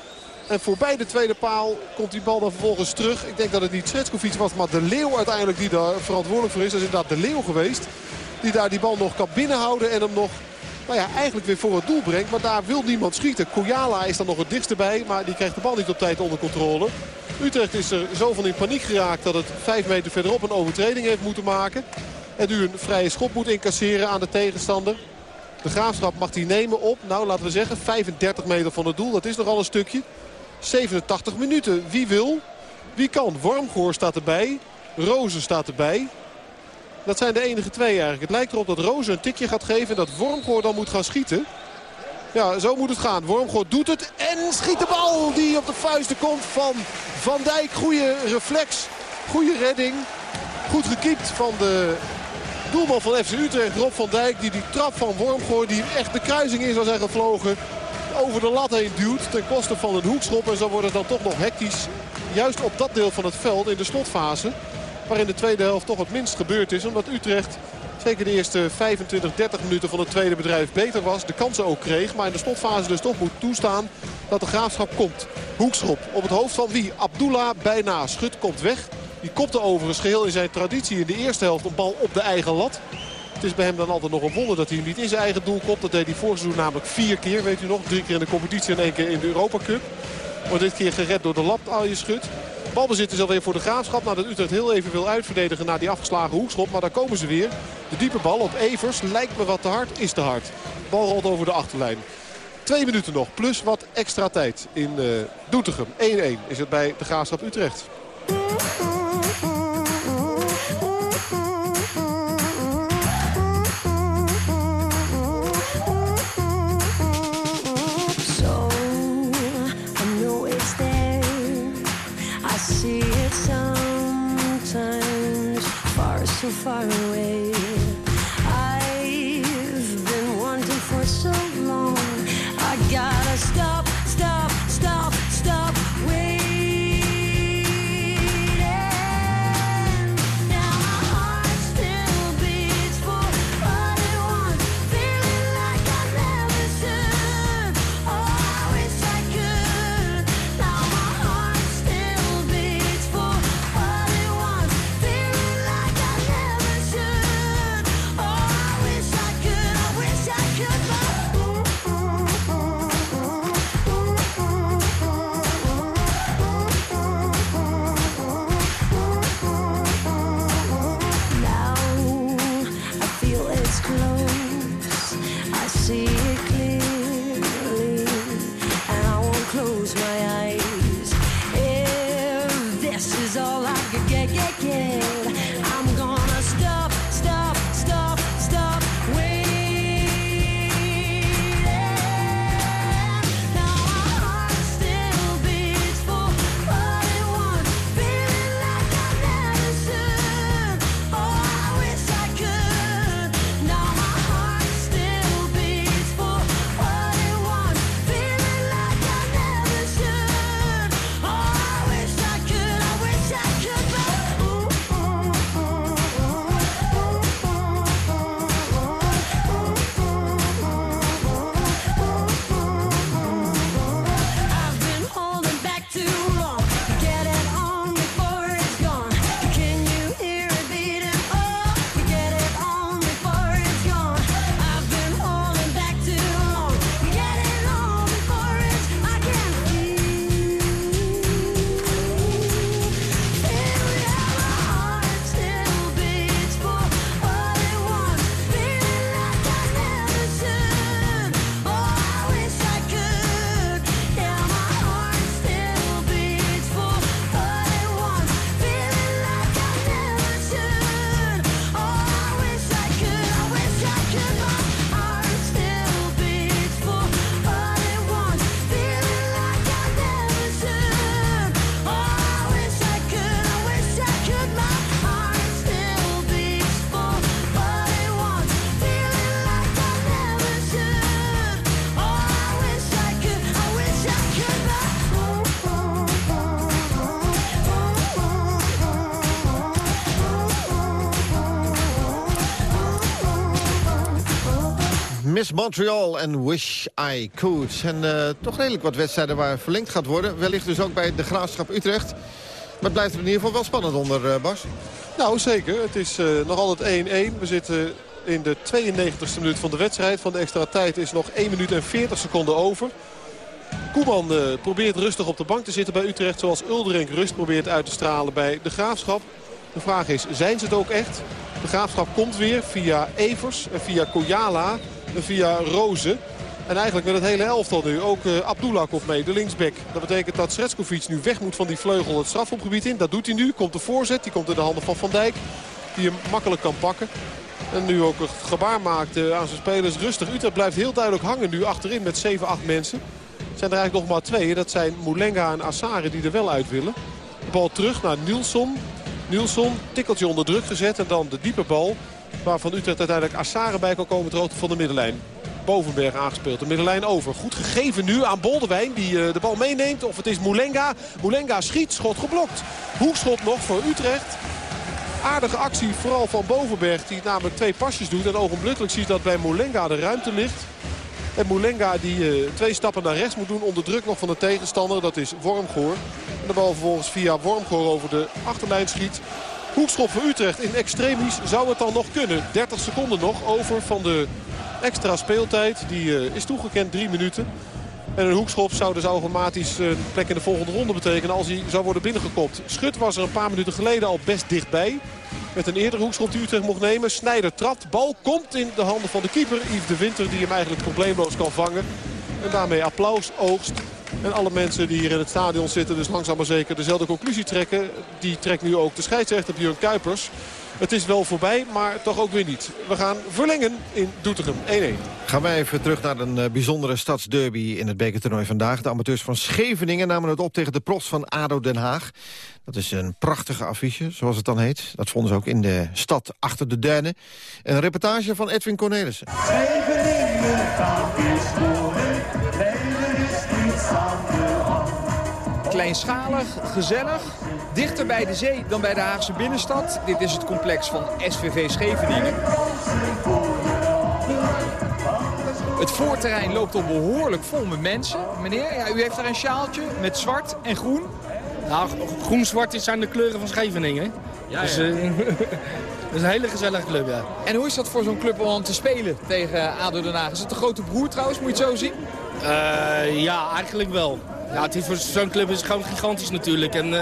En voorbij de tweede paal komt die bal dan vervolgens terug. Ik denk dat het niet Sretskovic was, maar De Leeuw uiteindelijk die daar verantwoordelijk voor is. Dat is inderdaad De Leeuw geweest. Die daar die bal nog kan binnenhouden en hem nog nou ja, eigenlijk weer voor het doel brengt. Maar daar wil niemand schieten. Koyala is dan nog het dichtst bij, maar die krijgt de bal niet op tijd onder controle. Utrecht is er zo van in paniek geraakt dat het vijf meter verderop een overtreding heeft moeten maken. En nu een vrije schop moet incasseren aan de tegenstander. De Graafschap mag die nemen op, nou laten we zeggen, 35 meter van het doel. Dat is nogal een stukje. 87 minuten. Wie wil? Wie kan? Wormgoor staat erbij. Rozen staat erbij. Dat zijn de enige twee eigenlijk. Het lijkt erop dat Rozen een tikje gaat geven en dat Wormgoor dan moet gaan schieten. Ja, zo moet het gaan. Wormgoor doet het en schiet de bal die op de vuisten komt van Van Dijk. Goede reflex, goede redding. Goed gekiept van de doelman van FC Utrecht, Rob van Dijk. Die die trap van Wormgoor, die echt de kruising is als hij gevlogen, over de lat heen duwt. Ten koste van een hoekschop. En zo wordt het dan toch nog hectisch. Juist op dat deel van het veld in de slotfase. Waarin de tweede helft toch het minst gebeurd is. Omdat Utrecht zeker de eerste 25, 30 minuten van het tweede bedrijf beter was. De kansen ook kreeg. Maar in de slotfase dus toch moet toestaan dat de graafschap komt. Hoekschop op het hoofd van wie? Abdullah bijna. Schut komt weg. Die kopte overigens geheel in zijn traditie in de eerste helft een bal op de eigen lat. Het is bij hem dan altijd nog een wonder dat hij niet in zijn eigen doel komt. Dat deed hij vorig seizoen namelijk vier keer, weet u nog. Drie keer in de competitie en één keer in de Europa Cup. Wordt dit keer gered door de lap je Schut. Balbezit is alweer voor de Graafschap. Nadat Utrecht heel even wil uitverdedigen naar die afgeslagen hoekschop. Maar daar komen ze weer. De diepe bal op Evers. Lijkt me wat te hard. Is te hard. Bal rolt over de achterlijn. Twee minuten nog. Plus wat extra tijd in uh, Doetinchem. 1-1 is het bij de Graafschap Utrecht. So far away. I've been wanting for so long. I gotta stop, Montreal en Wish I Could. En uh, toch redelijk wat wedstrijden waar verlengd gaat worden. Wellicht dus ook bij de Graafschap Utrecht. Maar het blijft er in ieder geval wel spannend onder, uh, Bas. Nou, zeker. Het is uh, nog altijd 1-1. We zitten in de 92e minuut van de wedstrijd. Van de extra tijd is nog 1 minuut en 40 seconden over. Koeman probeert rustig op de bank te zitten bij Utrecht. Zoals Ulderenk rust probeert uit te stralen bij de Graafschap. De vraag is, zijn ze het ook echt? De Graafschap komt weer via Evers en via Koyala via Rozen. En eigenlijk met het hele elftal nu. Ook uh, Abdullah komt mee, de linksback. Dat betekent dat Sretskovic nu weg moet van die vleugel het strafopgebied in. Dat doet hij nu. Komt de voorzet. Die komt in de handen van Van Dijk. Die hem makkelijk kan pakken. En nu ook het gebaar maakt uh, aan zijn spelers rustig. Utrecht blijft heel duidelijk hangen nu achterin met 7, 8 mensen. Zijn er eigenlijk nog maar twee. Dat zijn Moulenga en Assare die er wel uit willen. De bal terug naar Nielsen. Nielsen, tikkeltje onder druk gezet. En dan de diepe bal. Waarvan Utrecht uiteindelijk Assare bij kan komen. Het hoogte van de middenlijn. Bovenberg aangespeeld. De middenlijn over. Goed gegeven nu aan Boldewijn die uh, de bal meeneemt. Of het is Moulenga. Moulenga schiet. Schot geblokt. Hoekschot nog voor Utrecht. Aardige actie vooral van Bovenberg. Die namelijk twee pasjes doet. En ogenblikkelijk ziet dat bij Moulenga de ruimte ligt. En Moulenga die uh, twee stappen naar rechts moet doen onder druk nog van de tegenstander. Dat is Wormgoor. En de bal vervolgens via Wormgoor over de achterlijn schiet. Hoekschop voor Utrecht in extremis zou het dan nog kunnen. 30 seconden nog over van de extra speeltijd. Die uh, is toegekend, drie minuten. En een hoekschop zou dus automatisch een plek in de volgende ronde betekenen als hij zou worden binnengekopt. Schut was er een paar minuten geleden al best dichtbij. Met een eerdere hoekschop die Utrecht mocht nemen. Snijder trapt. Bal komt in de handen van de keeper. Yves de Winter die hem eigenlijk probleemloos kan vangen. En daarmee applaus oogst. En alle mensen die hier in het stadion zitten dus langzaam maar zeker dezelfde conclusie trekken. Die trekt nu ook de scheidsrechter Björn Kuipers. Het is wel voorbij, maar toch ook weer niet. We gaan verlengen in Doetinchem 1-1. Gaan wij even terug naar een uh, bijzondere stadsderby in het bekertoernooi vandaag. De amateurs van Scheveningen namen het op tegen de profs van ADO Den Haag. Dat is een prachtige affiche, zoals het dan heet. Dat vonden ze ook in de stad achter de duinen. Een reportage van Edwin Cornelissen. Kleinschalig, gezellig, dichter bij de zee dan bij de Haagse binnenstad. Dit is het complex van SVV Scheveningen. Het voorterrein loopt al behoorlijk vol met mensen. Meneer, ja, u heeft daar een sjaaltje met zwart en groen. Nou, groen-zwart zijn de kleuren van Scheveningen. Ja, Dus, ja. uh, dat is een hele gezellige club, ja. En hoe is dat voor zo'n club om te spelen tegen ADO Den Haag? Is het de grote broer trouwens, moet je het zo zien? Uh, ja, eigenlijk wel. Ja, het is voor zo'n club is het gewoon gigantisch natuurlijk. En, uh,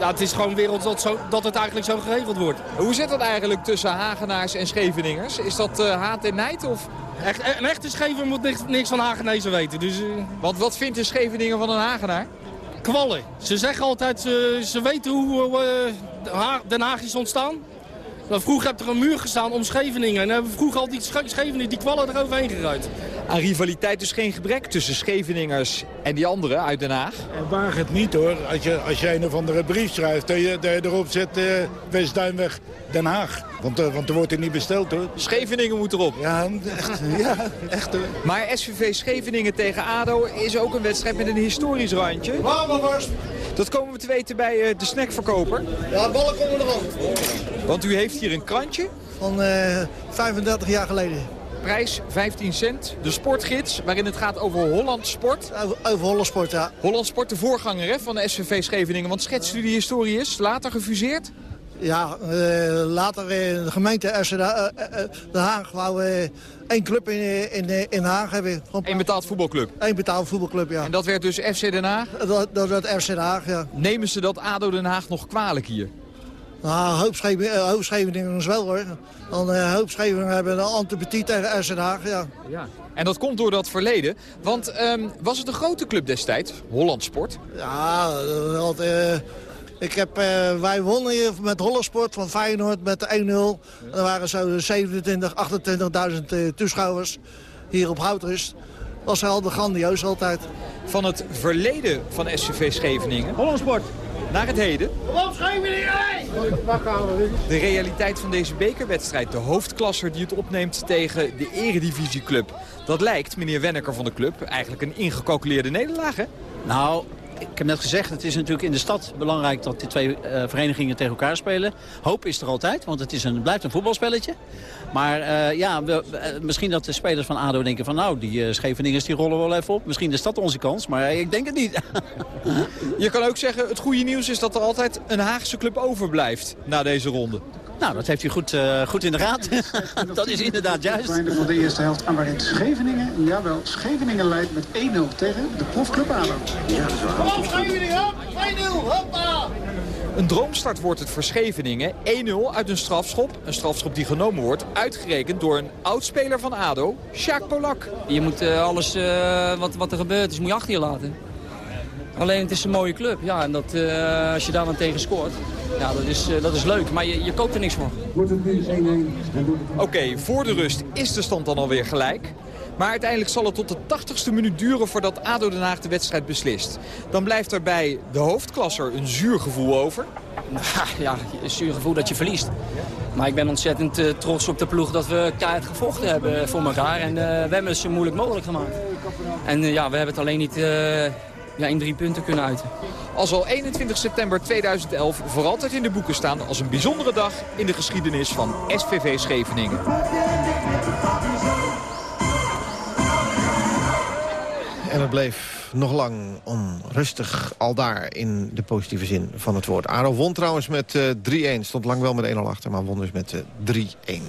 ja, het is gewoon wereld dat, zo, dat het eigenlijk zo geregeld wordt. Hoe zit dat eigenlijk tussen Hagenaars en Scheveningers? Is dat uh, haat en nijd? Of? Echt, een echte Schevener moet niks, niks van Hagenezen weten. Dus, Want wat vindt een Scheveninger van een Hagenaar? Kwallen. Ze zeggen altijd, ze, ze weten hoe uh, Den Haag is ontstaan. Nou, vroeger heb er een muur gestaan om Scheveningen. En hebben vroeger al die Scheveningen die kwallen eroverheen geruid. Aan rivaliteit dus geen gebrek tussen Scheveningers en die anderen uit Den Haag? Waag het niet hoor. Als je, als je een of andere brief schrijft dat je, dat je erop zet uh, West-Duinweg Den Haag. Want, uh, want er wordt er niet besteld hoor. Scheveningen moet erop. Ja, echt. ja, echt hoor. Maar SVV Scheveningen tegen ADO is ook een wedstrijd met een historisch randje. Dat komen we te weten bij uh, de snackverkoper. Ja, ballen komen erop. Want u heeft hier een krantje. Van uh, 35 jaar geleden. Prijs 15 cent. De sportgids, waarin het gaat over Holland Sport. Over, over Holland Sport, ja. Holland Sport, de voorganger hè, van de SVV Scheveningen. Want schetst u die historie is, later gefuseerd? Ja, uh, later in de gemeente RCA, uh, Den Haag wou één club in, in, in Den Haag hebben. Eén betaald voetbalclub? Eén betaald voetbalclub, ja. En dat werd dus FC Den Haag? Dat, dat werd RC Den Haag, ja. Nemen ze dat ADO Den Haag nog kwalijk hier? Nou, hoopscheveningen wel hoor. Dan uh, hoopscheveningen hebben een antipathie tegen Haag, ja. ja. En dat komt door dat verleden. Want um, was het een grote club destijds, Holland Sport? Ja, dat... Uh, ik heb, uh, wij wonnen hier met Hollandsport van Feyenoord met 1-0. Er waren zo 27, 28.000 uh, toeschouwers hier op Houtrust. Dat was altijd grandioos altijd. Van het verleden van SCV Scheveningen. Hollandsport. Naar het heden. De realiteit van deze bekerwedstrijd. De hoofdklasser die het opneemt tegen de eredivisieclub. Dat lijkt, meneer Wenneker van de club, eigenlijk een ingecalculeerde nederlaag, hè? Nou, ik heb net gezegd, het is natuurlijk in de stad belangrijk dat die twee eh, verenigingen tegen elkaar spelen. Hoop is er altijd, want het is een, blijft een voetbalspelletje. Maar eh, ja, eh, misschien dat de spelers van ADO denken van nou, die Scheveningers die rollen wel even op. Misschien is dat onze kans, maar ik denk het niet. Je kan ook zeggen, het goede nieuws is dat er altijd een Haagse club overblijft na deze ronde. Nou, dat heeft u goed, uh, goed in de raad. dat is inderdaad juist. Het einde van de eerste helft aan waarin Scheveningen, jawel, Scheveningen leidt met 1-0 tegen de profclub ADO. Ja, Kom op Scheveningen, 2-0, hoppa! Een droomstart wordt het voor Scheveningen. 1-0 uit een strafschop. Een strafschop die genomen wordt, uitgerekend door een oudspeler van ADO, Sjaak Polak. Je moet uh, alles uh, wat, wat er gebeurt is, moet je achter je laten. Alleen het is een mooie club. Ja, en dat, uh, als je daar dan tegen scoort, ja, dat, is, uh, dat is leuk. Maar je, je koopt er niks voor. Wordt het nu 1-1? Oké, okay, voor de rust is de stand dan alweer gelijk. Maar uiteindelijk zal het tot de 80ste minuut duren voordat ADO Den Haag de wedstrijd beslist. Dan blijft er bij de hoofdklasser een zuur gevoel over. Ja, een zuur gevoel dat je verliest. Maar ik ben ontzettend uh, trots op de ploeg dat we keihard gevochten hebben voor elkaar. En uh, we hebben het zo moeilijk mogelijk gemaakt. En uh, ja, we hebben het alleen niet ja, in drie punten kunnen uiten. Als al 21 september 2011 voor altijd in de boeken staan als een bijzondere dag in de geschiedenis van SVV Scheveningen. En het bleef nog lang onrustig al daar in de positieve zin van het woord. Aro won trouwens met uh, 3-1. Stond lang wel met 1-0 achter, maar won dus met uh, 3-1.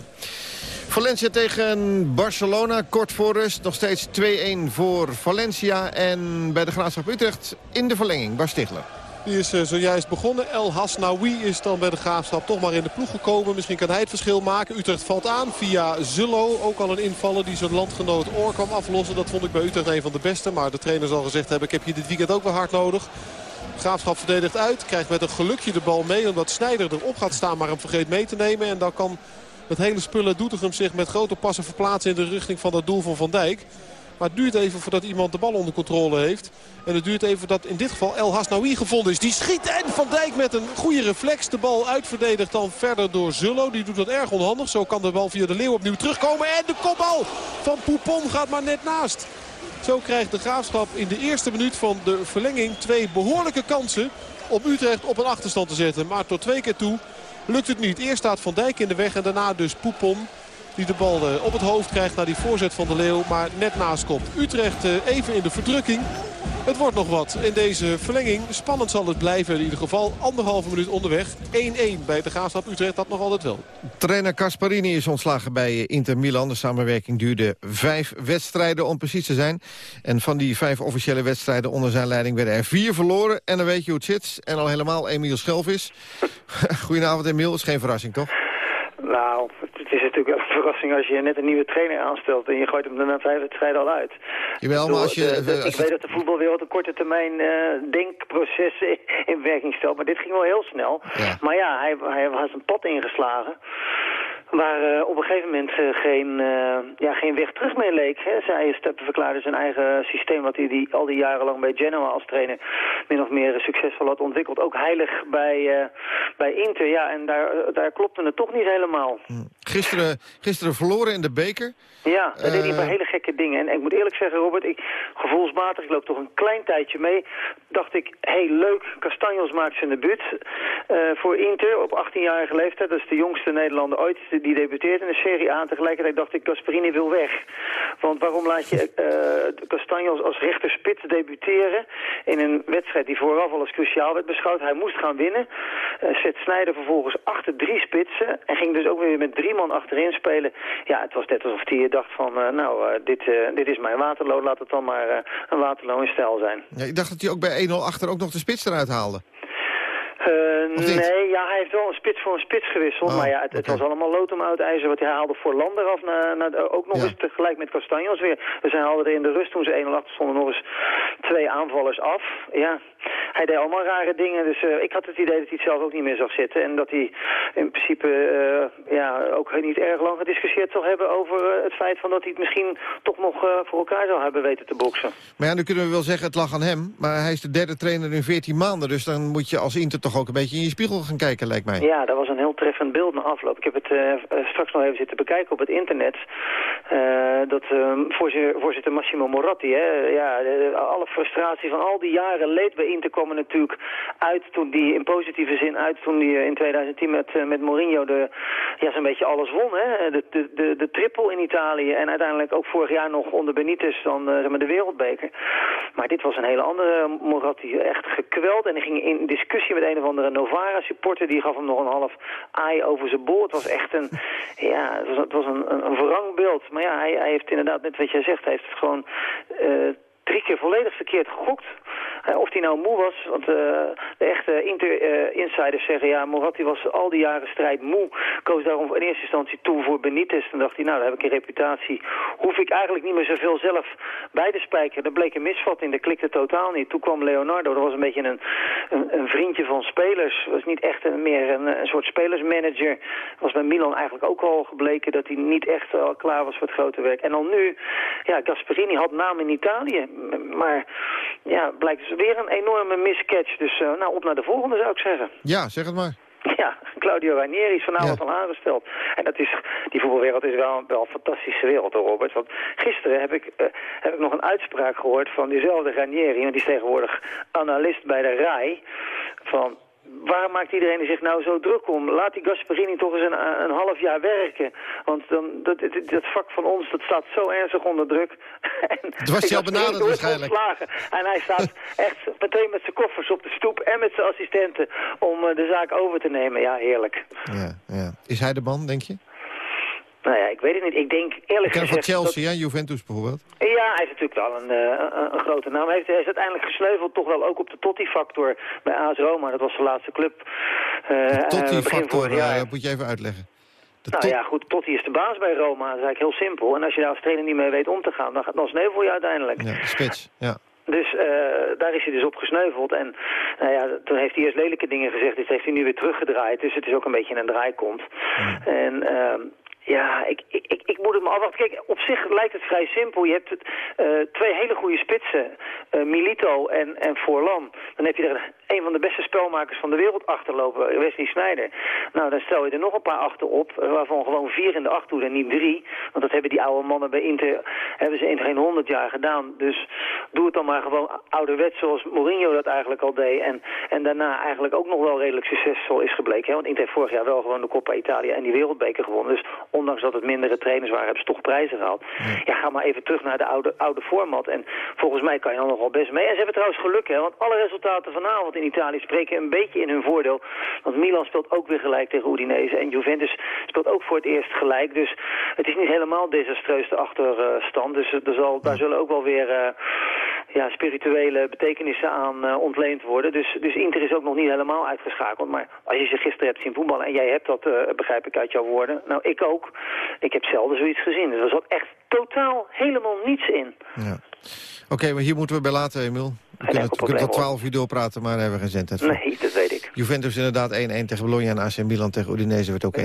Valencia tegen Barcelona, kort voor rust. Nog steeds 2-1 voor Valencia. En bij de Graafschap Utrecht in de verlenging, Bar Stigler. Die is uh, zojuist begonnen. El Hasnaoui is dan bij de Graafschap toch maar in de ploeg gekomen. Misschien kan hij het verschil maken. Utrecht valt aan via Zullo. Ook al een invaller die zijn landgenoot Oor kwam aflossen. Dat vond ik bij Utrecht een van de beste. Maar de trainer zal gezegd hebben, ik heb je dit weekend ook wel hard nodig. Graafschap verdedigt uit. Krijgt met een gelukje de bal mee. Omdat Snijder erop gaat staan maar hem vergeet mee te nemen. En dan kan het hele spullen Doetinchem zich met grote passen verplaatsen in de richting van dat doel van Van Dijk. Maar het duurt even voordat iemand de bal onder controle heeft. En het duurt even voordat in dit geval El Hasnaoui gevonden is. Die schiet en Van Dijk met een goede reflex. De bal uitverdedigd dan verder door Zullo. Die doet dat erg onhandig. Zo kan de bal via de Leeuw opnieuw terugkomen. En de kopbal van Poupon gaat maar net naast. Zo krijgt de Graafschap in de eerste minuut van de verlenging twee behoorlijke kansen om Utrecht op een achterstand te zetten. Maar tot twee keer toe lukt het niet. Eerst staat Van Dijk in de weg en daarna dus Poupon. Die de bal op het hoofd krijgt naar die voorzet van de Leeuw. Maar net naast komt. Utrecht even in de verdrukking. Het wordt nog wat in deze verlenging. Spannend zal het blijven in ieder geval. Anderhalve minuut onderweg. 1-1 bij de Graafschap Utrecht. Dat nog altijd wel. Trainer Casparini is ontslagen bij Inter Milan. De samenwerking duurde vijf wedstrijden om precies te zijn. En van die vijf officiële wedstrijden onder zijn leiding werden er vier verloren. En dan weet je hoe het zit. En al helemaal Emiel Schelvis. Goedenavond Emiel. is geen verrassing toch? Nou, het is natuurlijk wel een verrassing als je net een nieuwe trainer aanstelt... en je gooit hem er na vijf wedstrijden al uit. Jawel, maar als je... De, de, ik weet dat de voetbalwereld een korte termijn uh, denkproces in werking stelt... maar dit ging wel heel snel. Ja. Maar ja, hij, hij was een pad ingeslagen waar uh, op een gegeven moment uh, geen, uh, ja, geen weg terug meer leek. Hè. Zij Steppen verklaarde zijn eigen systeem, wat hij die, al die jaren lang bij Genoa als trainer min of meer succesvol had ontwikkeld. Ook heilig bij, bij Inter, ja, en daar, daar klopte het toch niet helemaal. Gisteren, gisteren verloren in de beker. Ja, dat deed hij een paar hele gekke dingen. En ik moet eerlijk zeggen, Robert, ik, gevoelsmatig, ik loop toch een klein tijdje mee, dacht ik, hé, hey, leuk, Castanjos maakt zijn debuut voor Inter op 18-jarige leeftijd. Dat is de jongste Nederlander ooit die debuteert in de Serie A. Tegelijkertijd dacht ik, Gasperini wil weg. Want waarom laat je uh, Castanjos als rechterspits debuteren in een wedstrijd die vooraf al als cruciaal werd beschouwd. Hij moest gaan winnen. Uh, zet Snijder vervolgens achter drie spitsen en ging dus ook weer met drie man achterin spelen. Ja, het was net alsof hij dacht van, uh, nou, dit, dit is mijn Waterloo, laat het dan maar een Waterloo in stijl zijn. Ja, ik dacht dat hij ook bij 1-0 achter ook nog de spits eruit haalde. Uh, nee, ja, hij heeft wel een spits voor een spits gewisseld. Oh, maar ja, het, het was allemaal lood om uit ijzer. Wat hij haalde voor Lander af. Na, na, ook nog ja. eens tegelijk met Castanjos weer. Dus hij haalde er in de rust toen ze 1-0 achter stonden nog eens twee aanvallers af. Ja, hij deed allemaal rare dingen. Dus uh, ik had het idee dat hij het zelf ook niet meer zag zitten. En dat hij in principe uh, ja, ook niet erg lang gediscussieerd zal hebben over uh, het feit van dat hij het misschien toch nog voor elkaar zou hebben weten te boksen. Maar ja, nu kunnen we wel zeggen het lag aan hem. Maar hij is de derde trainer in 14 maanden. Dus dan moet je als Inter toch ook een beetje in je spiegel gaan kijken, lijkt mij. Ja, dat was een heel treffend beeld na afloop. Ik heb het straks nog even zitten bekijken op het internet. dat ehm, voorzitter, voorzitter Massimo Moratti, hè, ja, alle frustratie van al die jaren leed bij Kwam er natuurlijk uit toen die in positieve zin uit toen die eh, in 2010 met, eh, met Mourinho de, ja, zo'n beetje alles won. Hè? De, de, de, de triple in Italië en uiteindelijk ook vorig jaar nog onder Benitez dan eh, zeg maar de wereldbeker. Maar dit was een hele andere Moratti, echt gekweld en hij ging in discussie met een of andere Novara supporter, die gaf hem nog een half aai over zijn bol. Het was echt een, ja, het was, was een, een, een wrangbeeld. Maar ja, hij, hij heeft inderdaad, net wat jij zegt, hij heeft het gewoon drie keer volledig verkeerd gegokt. Eh, of hij nou moe was, want eh, de echte inter, eh, insiders zeggen... ja, Moratti was al die jaren strijd moe. Koos daarom in eerste instantie toe voor Benitez. Dan dacht hij, nou, dan heb ik een reputatie. Hoef ik eigenlijk niet meer zoveel zelf bij de spijker. Er bleek een misvatting, dat klikte totaal niet. Toen kwam Leonardo, dat was een beetje een, een, een vriendje van spelers. was niet echt meer een, een soort spelersmanager. Was bij Milan eigenlijk ook al gebleken dat hij niet echt al klaar was voor het grote werk. En dan nu, ja, Gasperini had naam in Italië. Maar ja, blijkt dus weer een enorme miscatch. Dus eh, nou, op naar de volgende zou ik zeggen. Ja, zeg het maar. Ja, Claudio Ranieri is vanavond al aangesteld. En dat is, die voetbalwereld is wel, wel een fantastische wereld, hoor, Robert. Want gisteren heb ik, eh, heb ik nog een uitspraak gehoord van diezelfde Ranieri... want die is tegenwoordig analist bij de RAI... van waar maakt iedereen zich nou zo druk om? Laat die Gasperini toch eens een, een half jaar werken. Want dan, dat, dat, vak van ons dat staat zo ernstig onder druk. Het was hij al benaderd waarschijnlijk. En hij staat echt meteen met zijn koffers op de stoep en met zijn assistenten om eh, de zaak over te nemen. Ja, heerlijk. Ja, ja. Is hij de man, denk je? Nou ja, ik weet het niet. Ik denk eerlijk hem van gezegd... Chelsea, hè? Juventus bijvoorbeeld. dat- ja, hij is natuurlijk wel een, eh, een, grote naam. Hij, is uiteindelijk gesneuveld toch wel ook op de Totti-factor bij AS Roma. Dat was de laatste club. eh, eh, Tot die begin factor, vorig jaar. eh, moet je even uitleggen. Nou ja, goed, Totti is de baas bij Roma. Dat is eigenlijk heel simpel. En als je daar als trainer niet mee weet om te gaan, dan, dan sneuvel je uiteindelijk. Ja, spits, ja. Dus eh, daar is hij dus op gesneuveld. En nou ja, toen heeft hij eerst lelijke dingen gezegd. Dit heeft hij nu weer teruggedraaid. Dus het is ook een beetje een draaikont. En ehm, ja, ik, ik, ik, moet het me afwachten. Kijk, op zich lijkt het vrij simpel. Je hebt eh, twee hele goede spitsen. eh, Milito en, en Forlan. Dan heb je er een van de beste spelmakers van de wereld achterlopen. Wesley Sneijder. Nou, dan stel je er nog een paar achter op. eh, Waarvan gewoon vier in de achterhoede en niet drie. Want dat hebben die oude mannen bij Inter... hebben ze in geen honderd jaar gedaan. Dus doe het dan maar gewoon ouderwets zoals Mourinho dat eigenlijk al deed. En, en daarna eigenlijk ook nog wel redelijk succesvol is gebleken. Hè? Want Inter heeft vorig jaar wel gewoon de Coppa Italia en die wereldbeker gewonnen. Dus ondanks dat het mindere trainers waren, hebben ze toch prijzen gehaald. Ja, ga maar even terug naar de oude, oude format. En volgens mij kan je dan nog wel best mee. En ze hebben trouwens geluk, hè. Want alle resultaten vanavond in Italië spreken een beetje in hun voordeel. Want Milan speelt ook weer gelijk tegen Udinese. En Juventus speelt ook voor het eerst gelijk. Dus het is niet helemaal desastreus de achterstand. Dus er zal, daar zullen ook wel weer... eh, ja, spirituele betekenissen aan eh, ontleend worden. Dus, dus Inter is ook nog niet helemaal uitgeschakeld. Maar als je ze gisteren hebt zien voetballen, en jij hebt dat, eh, begrijp ik uit jouw woorden. Nou, ik ook. Ik heb zelden zoiets gezien. Dus er zat echt totaal helemaal niets in. Ja. Oké, maar hier moeten we bij laten, Emiel. We kunnen, het, we kunnen tot 12 uur doorpraten, maar daar hebben we geen zendtijd voor. Nee, dat weet. Juventus inderdaad 1-1 tegen Bologna en AC Milan tegen Udinese werd ook 1-1.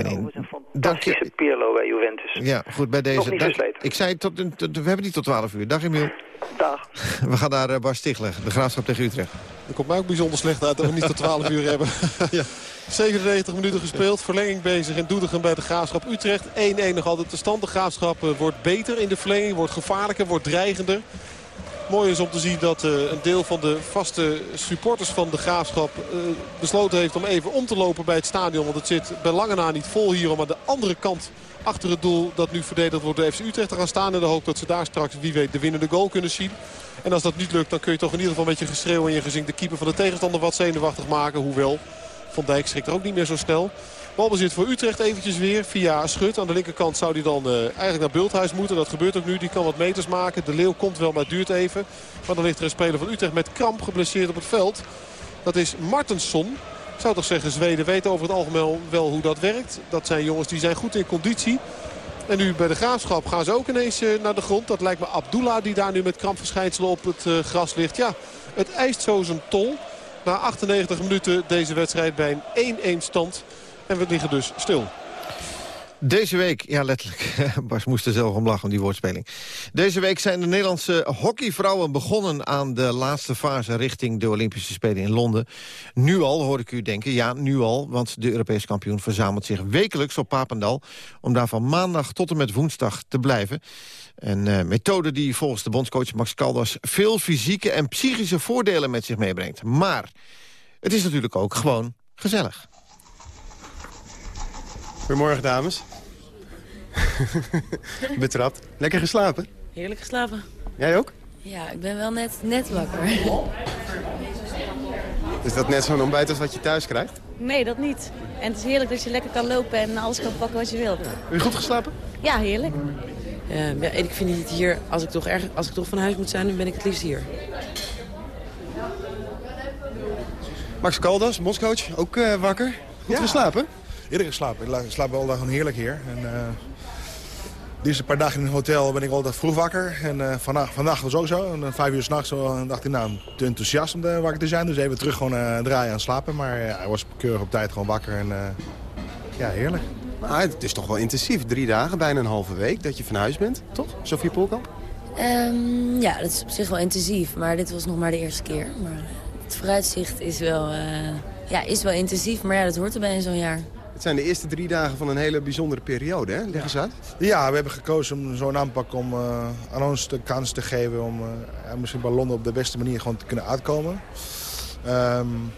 Dank je. Pirlo bij Juventus. Ja, goed, bij Nog deze. niet Dank- ik zei, tot, tot- we hebben niet tot 12 uur. Dag Emiel. Dag. We gaan naar eh, Bas Stigler, de Graafschap tegen Utrecht. Dat komt mij ook bijzonder slecht uit dat we niet tot 12 uur hebben. 97 minuten gespeeld. Verlenging bezig in Doetinchem bij de Graafschap Utrecht. 1-1 nog altijd de stand. De Graafschap eh, wordt beter in de verlenging. Wordt gevaarlijker, wordt dreigender. Mooi is om te zien dat eh, een deel van de vaste supporters van de Graafschap eh, besloten heeft om even om te lopen bij het stadion. Want het zit bij lange na niet vol hier om aan de andere kant achter het doel dat nu verdedigd wordt door FC Utrecht te gaan staan. In de hoop dat ze daar straks wie weet de winnende goal kunnen zien. En als dat niet lukt dan kun je toch in ieder geval met je geschreeuw en je gezing de keeper van de tegenstander wat zenuwachtig maken. Hoewel Van Dijk schrikt er ook niet meer zo snel. Balbezit voor Utrecht eventjes weer via Schut. Aan de linkerkant zou hij dan eh, eigenlijk naar Bulthuis moeten. Dat gebeurt ook nu. Die kan wat meters maken. De Leeuw komt wel, maar duurt even. Maar dan ligt er een speler van Utrecht met kramp geblesseerd op het veld. Dat is Martensson. Ik zou toch zeggen, Zweden weten over het algemeen wel hoe dat werkt. Dat zijn jongens die zijn goed in conditie. En nu bij de Graafschap gaan ze ook ineens eh, naar de grond. Dat lijkt me Abdullah die daar nu met krampverschijnselen op het eh, gras ligt. Ja, het eist zo zijn tol. Na 98 minuten deze wedstrijd bij een 1-1 stand. En we liggen dus stil. Deze week, ja letterlijk, Bas moest er zelf om lachen om die woordspeling. Deze week zijn de Nederlandse hockeyvrouwen begonnen aan de laatste fase richting de Olympische Spelen in Londen. Nu al, hoor ik u denken, ja nu al, want de Europese kampioen verzamelt zich wekelijks op Papendal om daar van maandag tot en met woensdag te blijven. Een uh, methode die volgens de bondscoach Max Caldas veel fysieke en psychische voordelen met zich meebrengt. Maar het is natuurlijk ook gewoon gezellig. Goedemorgen, dames. Betrapt. Lekker geslapen? Heerlijk geslapen. Jij ook? Ja, ik ben wel net, net wakker. Is dat net zo'n ontbijt als wat je thuis krijgt? Nee, dat niet. En het is heerlijk dat je lekker kan lopen en alles kan pakken wat je wilt. Heb je goed geslapen? Ja, heerlijk. Uh, ja, ik vind het hier, als ik, toch erg, als ik toch van huis moet zijn, dan ben ik het liefst hier. Max Caldas, bondscoach, ook uh, wakker. Goed Ja. geslapen? Eerder geslapen. Ik la- slaap wel dag gewoon heerlijk hier. En, uh, de eerste paar dagen in het hotel ben ik altijd vroeg wakker. En uh, vandaag, vandaag was ook zo. En uh, vijf uur s'nachts dacht ik, nou, te enthousiast om de wakker te zijn. Dus even terug gewoon uh, draaien aan slapen. Maar ja, hij was keurig op tijd gewoon wakker. En ja, heerlijk. Maar het is toch wel intensief. Drie dagen, bijna een halve week dat je van huis bent, toch? Sofie Polkamp? Um, ja, dat is op zich wel intensief. Maar dit was nog maar de eerste keer. Maar het vooruitzicht is wel, ja, is wel intensief. Maar ja, dat hoort erbij in zo'n jaar. Het zijn de eerste drie dagen van een hele bijzondere periode, hè? Leg eens uit. Ja, we hebben gekozen om zo'n aanpak om uh, aan ons de kans te geven... om uh, ja, misschien bij Londen op de beste manier gewoon te kunnen uitkomen. Um,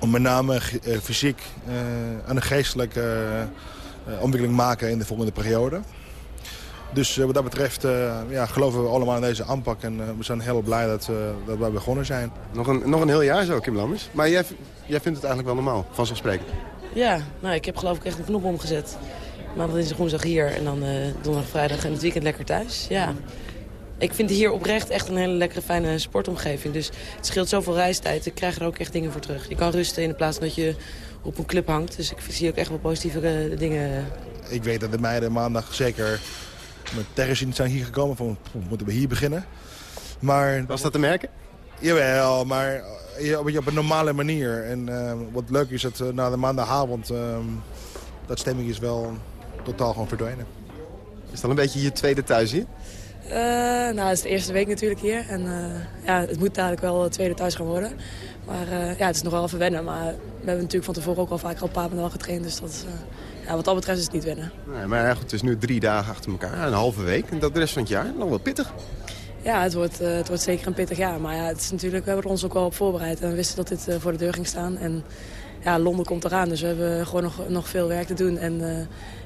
om met name uh, fysiek en een geestelijke ontwikkeling maken in de volgende periode. Dus wat dat betreft ja, geloven we allemaal in deze aanpak. En we zijn heel blij dat, dat wij begonnen zijn. Nog een, nog een heel jaar zo, Kim Lammers. Maar jij, jij vindt het eigenlijk wel normaal, vanzelfsprekend? Ja, nou, ik heb geloof ik echt een knop omgezet. Maandag, dinsdag, woensdag hier en dan uh, donderdag, vrijdag en het weekend lekker thuis. Ja. Ik vind hier oprecht echt een hele lekkere, fijne sportomgeving. Dus het scheelt zoveel reistijd. Ik krijg er ook echt dingen voor terug. Je kan rusten in plaats van dat je op een club hangt. Dus ik zie ook echt wel positieve uh, dingen. Ik weet dat de meiden maandag zeker met tegenzin zijn hier gekomen. Van, moeten we hier beginnen? Maar, Was dat te merken? Jawel, maar op een normale manier. En uh, wat leuk is dat uh, na de maandagavond... Uh, dat stemming is wel totaal gewoon verdwenen. Is dat een beetje je tweede thuis hier? Uh, nou, het is de eerste week natuurlijk hier. En ja, het moet dadelijk wel het tweede thuis gaan worden. Maar ja, het is nog wel even wennen. Maar we hebben natuurlijk van tevoren ook al vaker op Papendal getraind. Dus dat is, ja, wat dat betreft is het niet wennen. Nee, maar ja, goed, het is nu drie dagen achter elkaar. Een halve week. En dat de rest van het jaar nog wel pittig. Ja, het wordt, uh, het wordt zeker een pittig jaar. Maar ja, het is natuurlijk, we hebben er ons ook wel op voorbereid. En we wisten dat dit uh, voor de deur ging staan. En ja, Londen komt eraan, dus we hebben gewoon nog, nog veel werk te doen. En uh,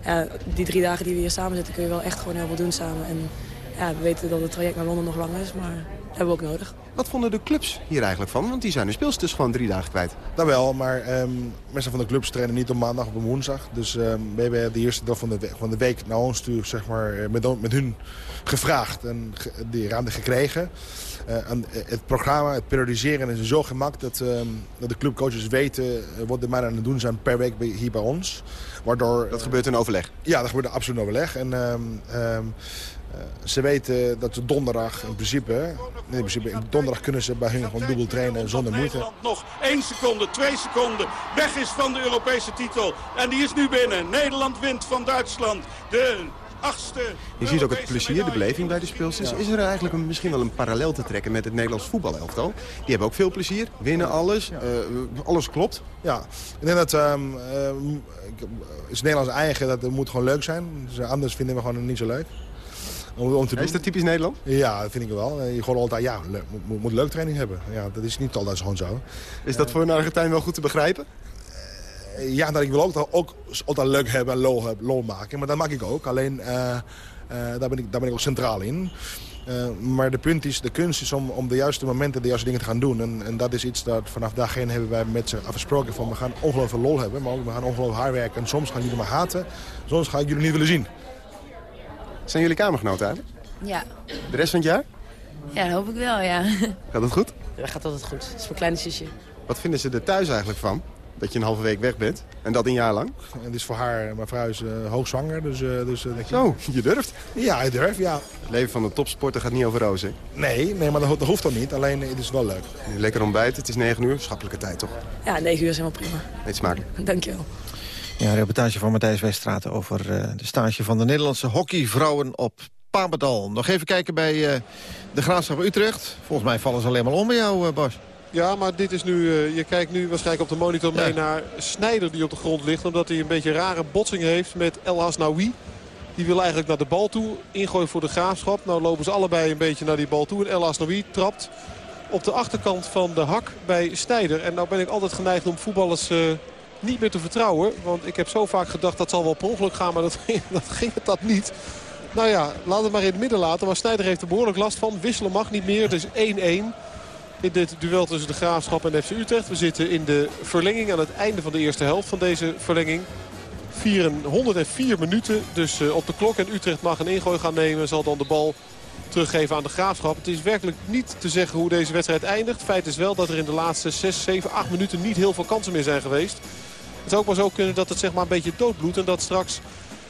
ja, die drie dagen die we hier samen zitten kun je wel echt gewoon heel veel doen samen. En ja, we weten dat het traject naar Londen nog lang is, maar dat hebben we ook nodig. Wat vonden de clubs hier eigenlijk van? Want die zijn de speelsters gewoon drie dagen kwijt. Dat wel, maar um, mensen van de clubs trainen niet op maandag of op woensdag. Dus um, we hebben de eerste dag van de, van de week naar ons toe zeg maar, met, met hun gevraagd en ge, die ruimte gekregen. Uh, en het programma, het periodiseren is zo gemaakt dat, um, dat de clubcoaches weten uh, wat de meiden aan het doen zijn per week bij, hier bij ons. Waardoor, dat gebeurt in overleg? Ja, dat gebeurt in absoluut overleg. En, um, uh, ze weten dat ze donderdag in principe, nee, in principe, in donderdag kunnen ze bij hun gewoon dubbel trainen zonder moeite. Nederland nog 1 seconde, 2 seconden weg is van de Europese titel. En die is nu binnen. Nederland wint van Duitsland. De achtste Je ziet ook het plezier, de beleving bij de speelsters. Ja. Is er eigenlijk een, misschien wel een parallel te trekken met het Nederlands voetbalelftal? Die hebben ook veel plezier, winnen alles, ja. uh, alles klopt. Ja, ik denk dat um, um, het is Nederlands eigen, dat het moet gewoon leuk zijn. Dus anders vinden we gewoon niet zo leuk. Om, om te is dat typisch Nederland? Ja, dat vind ik wel. Je gewoon altijd, ja, leuk, moet, moet leuk training hebben. Ja, dat is niet altijd gewoon zo. Is dat voor een Argentijn wel goed te begrijpen? Ja, dat ik wil ook, ook altijd leuk hebben en lol, lol maken. Maar dat maak ik ook. Alleen, uh, uh, daar, ben ik, daar ben ik ook centraal in. Uh, maar de punt is, de kunst is om, om de juiste momenten de juiste dingen te gaan doen. En, en dat is iets dat vanaf dag één hebben wij met ze afgesproken. Van we gaan ongelooflijk lol hebben, maar ook we gaan ongelooflijk hard werken. En soms gaan jullie me haten, soms ga ik jullie niet willen zien. Zijn jullie kamergenoten eigenlijk? Ja. De rest van het jaar? Ja, dat hoop ik wel, ja. Gaat dat goed? Ja, dat gaat altijd goed. Het is mijn kleine zusje. Wat vinden ze er thuis eigenlijk van? Dat je een halve week weg bent. En dat een jaar lang. En het is voor haar, mijn vrouw is uh, hoogzwanger. Dus, uh, dus, uh, Zo, je durft? Ja, ik durf, ja. Het leven van een topsporter gaat niet over rozen. Nee, nee maar dat, dat hoeft toch niet. Alleen het is wel leuk. Lekker ontbijt, het is 9 uur. Schappelijke tijd toch? Ja, 9 uur is helemaal prima. Eet smakelijk. Dankjewel. Ja, een reportage van Matthijs Weststraat over uh, de stage van de Nederlandse hockeyvrouwen op Papendal. Nog even kijken bij uh, de Graafschap Utrecht. Volgens mij vallen ze alleen maar om bij jou, uh, Bas. Ja, maar dit is nu, je kijkt nu waarschijnlijk op de monitor mee naar Snijder die op de grond ligt. Omdat hij een beetje rare botsing heeft met El Hasnaoui. Die wil eigenlijk naar de bal toe. Ingooien voor de Graafschap. Nou lopen ze allebei een beetje naar die bal toe. En El Hasnaoui trapt op de achterkant van de hak bij Snijder. En nou ben ik altijd geneigd om voetballers uh, niet meer te vertrouwen. Want ik heb zo vaak gedacht dat zal wel per ongeluk gaan. Maar dat, dat ging het dat niet. Nou ja, laat het maar in het midden laten. Maar Snijder heeft er behoorlijk last van. Wisselen mag niet meer. Het is 1-1 in dit duel tussen de Graafschap en FC Utrecht. We zitten in de verlenging aan het einde van de eerste helft van deze verlenging. 104 minuten dus uh, op de klok. En Utrecht mag een ingooi gaan nemen. Zal dan de bal teruggeven aan de Graafschap. Het is werkelijk niet te zeggen hoe deze wedstrijd eindigt. Feit is wel dat er in de laatste 6, 7, 8 minuten niet heel veel kansen meer zijn geweest. Het zou ook maar zo kunnen dat het zeg maar een beetje doodbloedt. En dat straks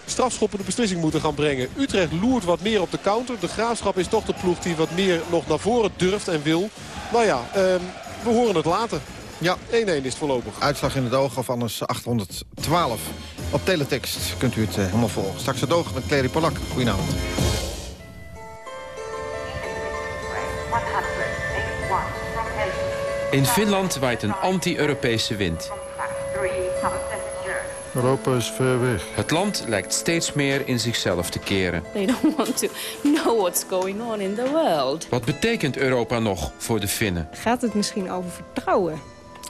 strafschoppen de beslissing moeten gaan brengen. Utrecht loert wat meer op de counter. De Graafschap is toch de ploeg die wat meer nog naar voren durft en wil. Nou ja, um, we horen het later. Ja. 1-1 is het voorlopig. Uitslag in het oog of anders 812. Op teletext kunt u het uh, helemaal volgen. Straks het oog met Clary Polak. Goedenavond. In Finland waait een anti-Europese wind. Europa is ver weg. Het land lijkt steeds meer in zichzelf te keren. They don't want to know what's going on in the world. Wat betekent Europa nog voor de Finnen? Gaat het misschien over vertrouwen?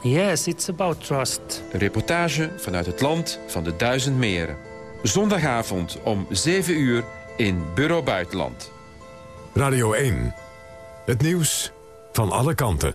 Yes, it's about trust. Een reportage vanuit het land van de duizend meren. Zondagavond om 7 uur in Bureau Buitenland. Radio 1. Het nieuws van alle kanten.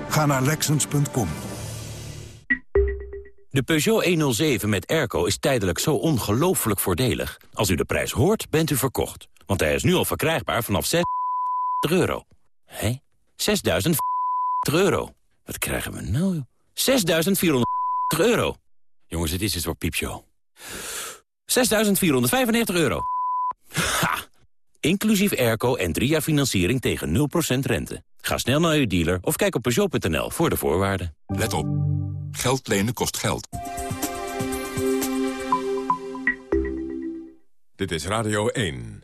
Ga naar Lexens.com. De Peugeot 107 met airco is tijdelijk zo ongelooflijk voordelig. Als u de prijs hoort, bent u verkocht. Want hij is nu al verkrijgbaar vanaf 6 euro. Hé? 6.000 euro. Wat krijgen we nou? 6.400 euro. Jongens, dit is het voor piepshow. 6.495 euro. Ha! Inclusief airco en drie jaar financiering tegen 0% rente. Ga snel naar uw dealer of kijk op Peugeot.nl voor de voorwaarden. Let op. Geld lenen kost geld. Dit is Radio 1.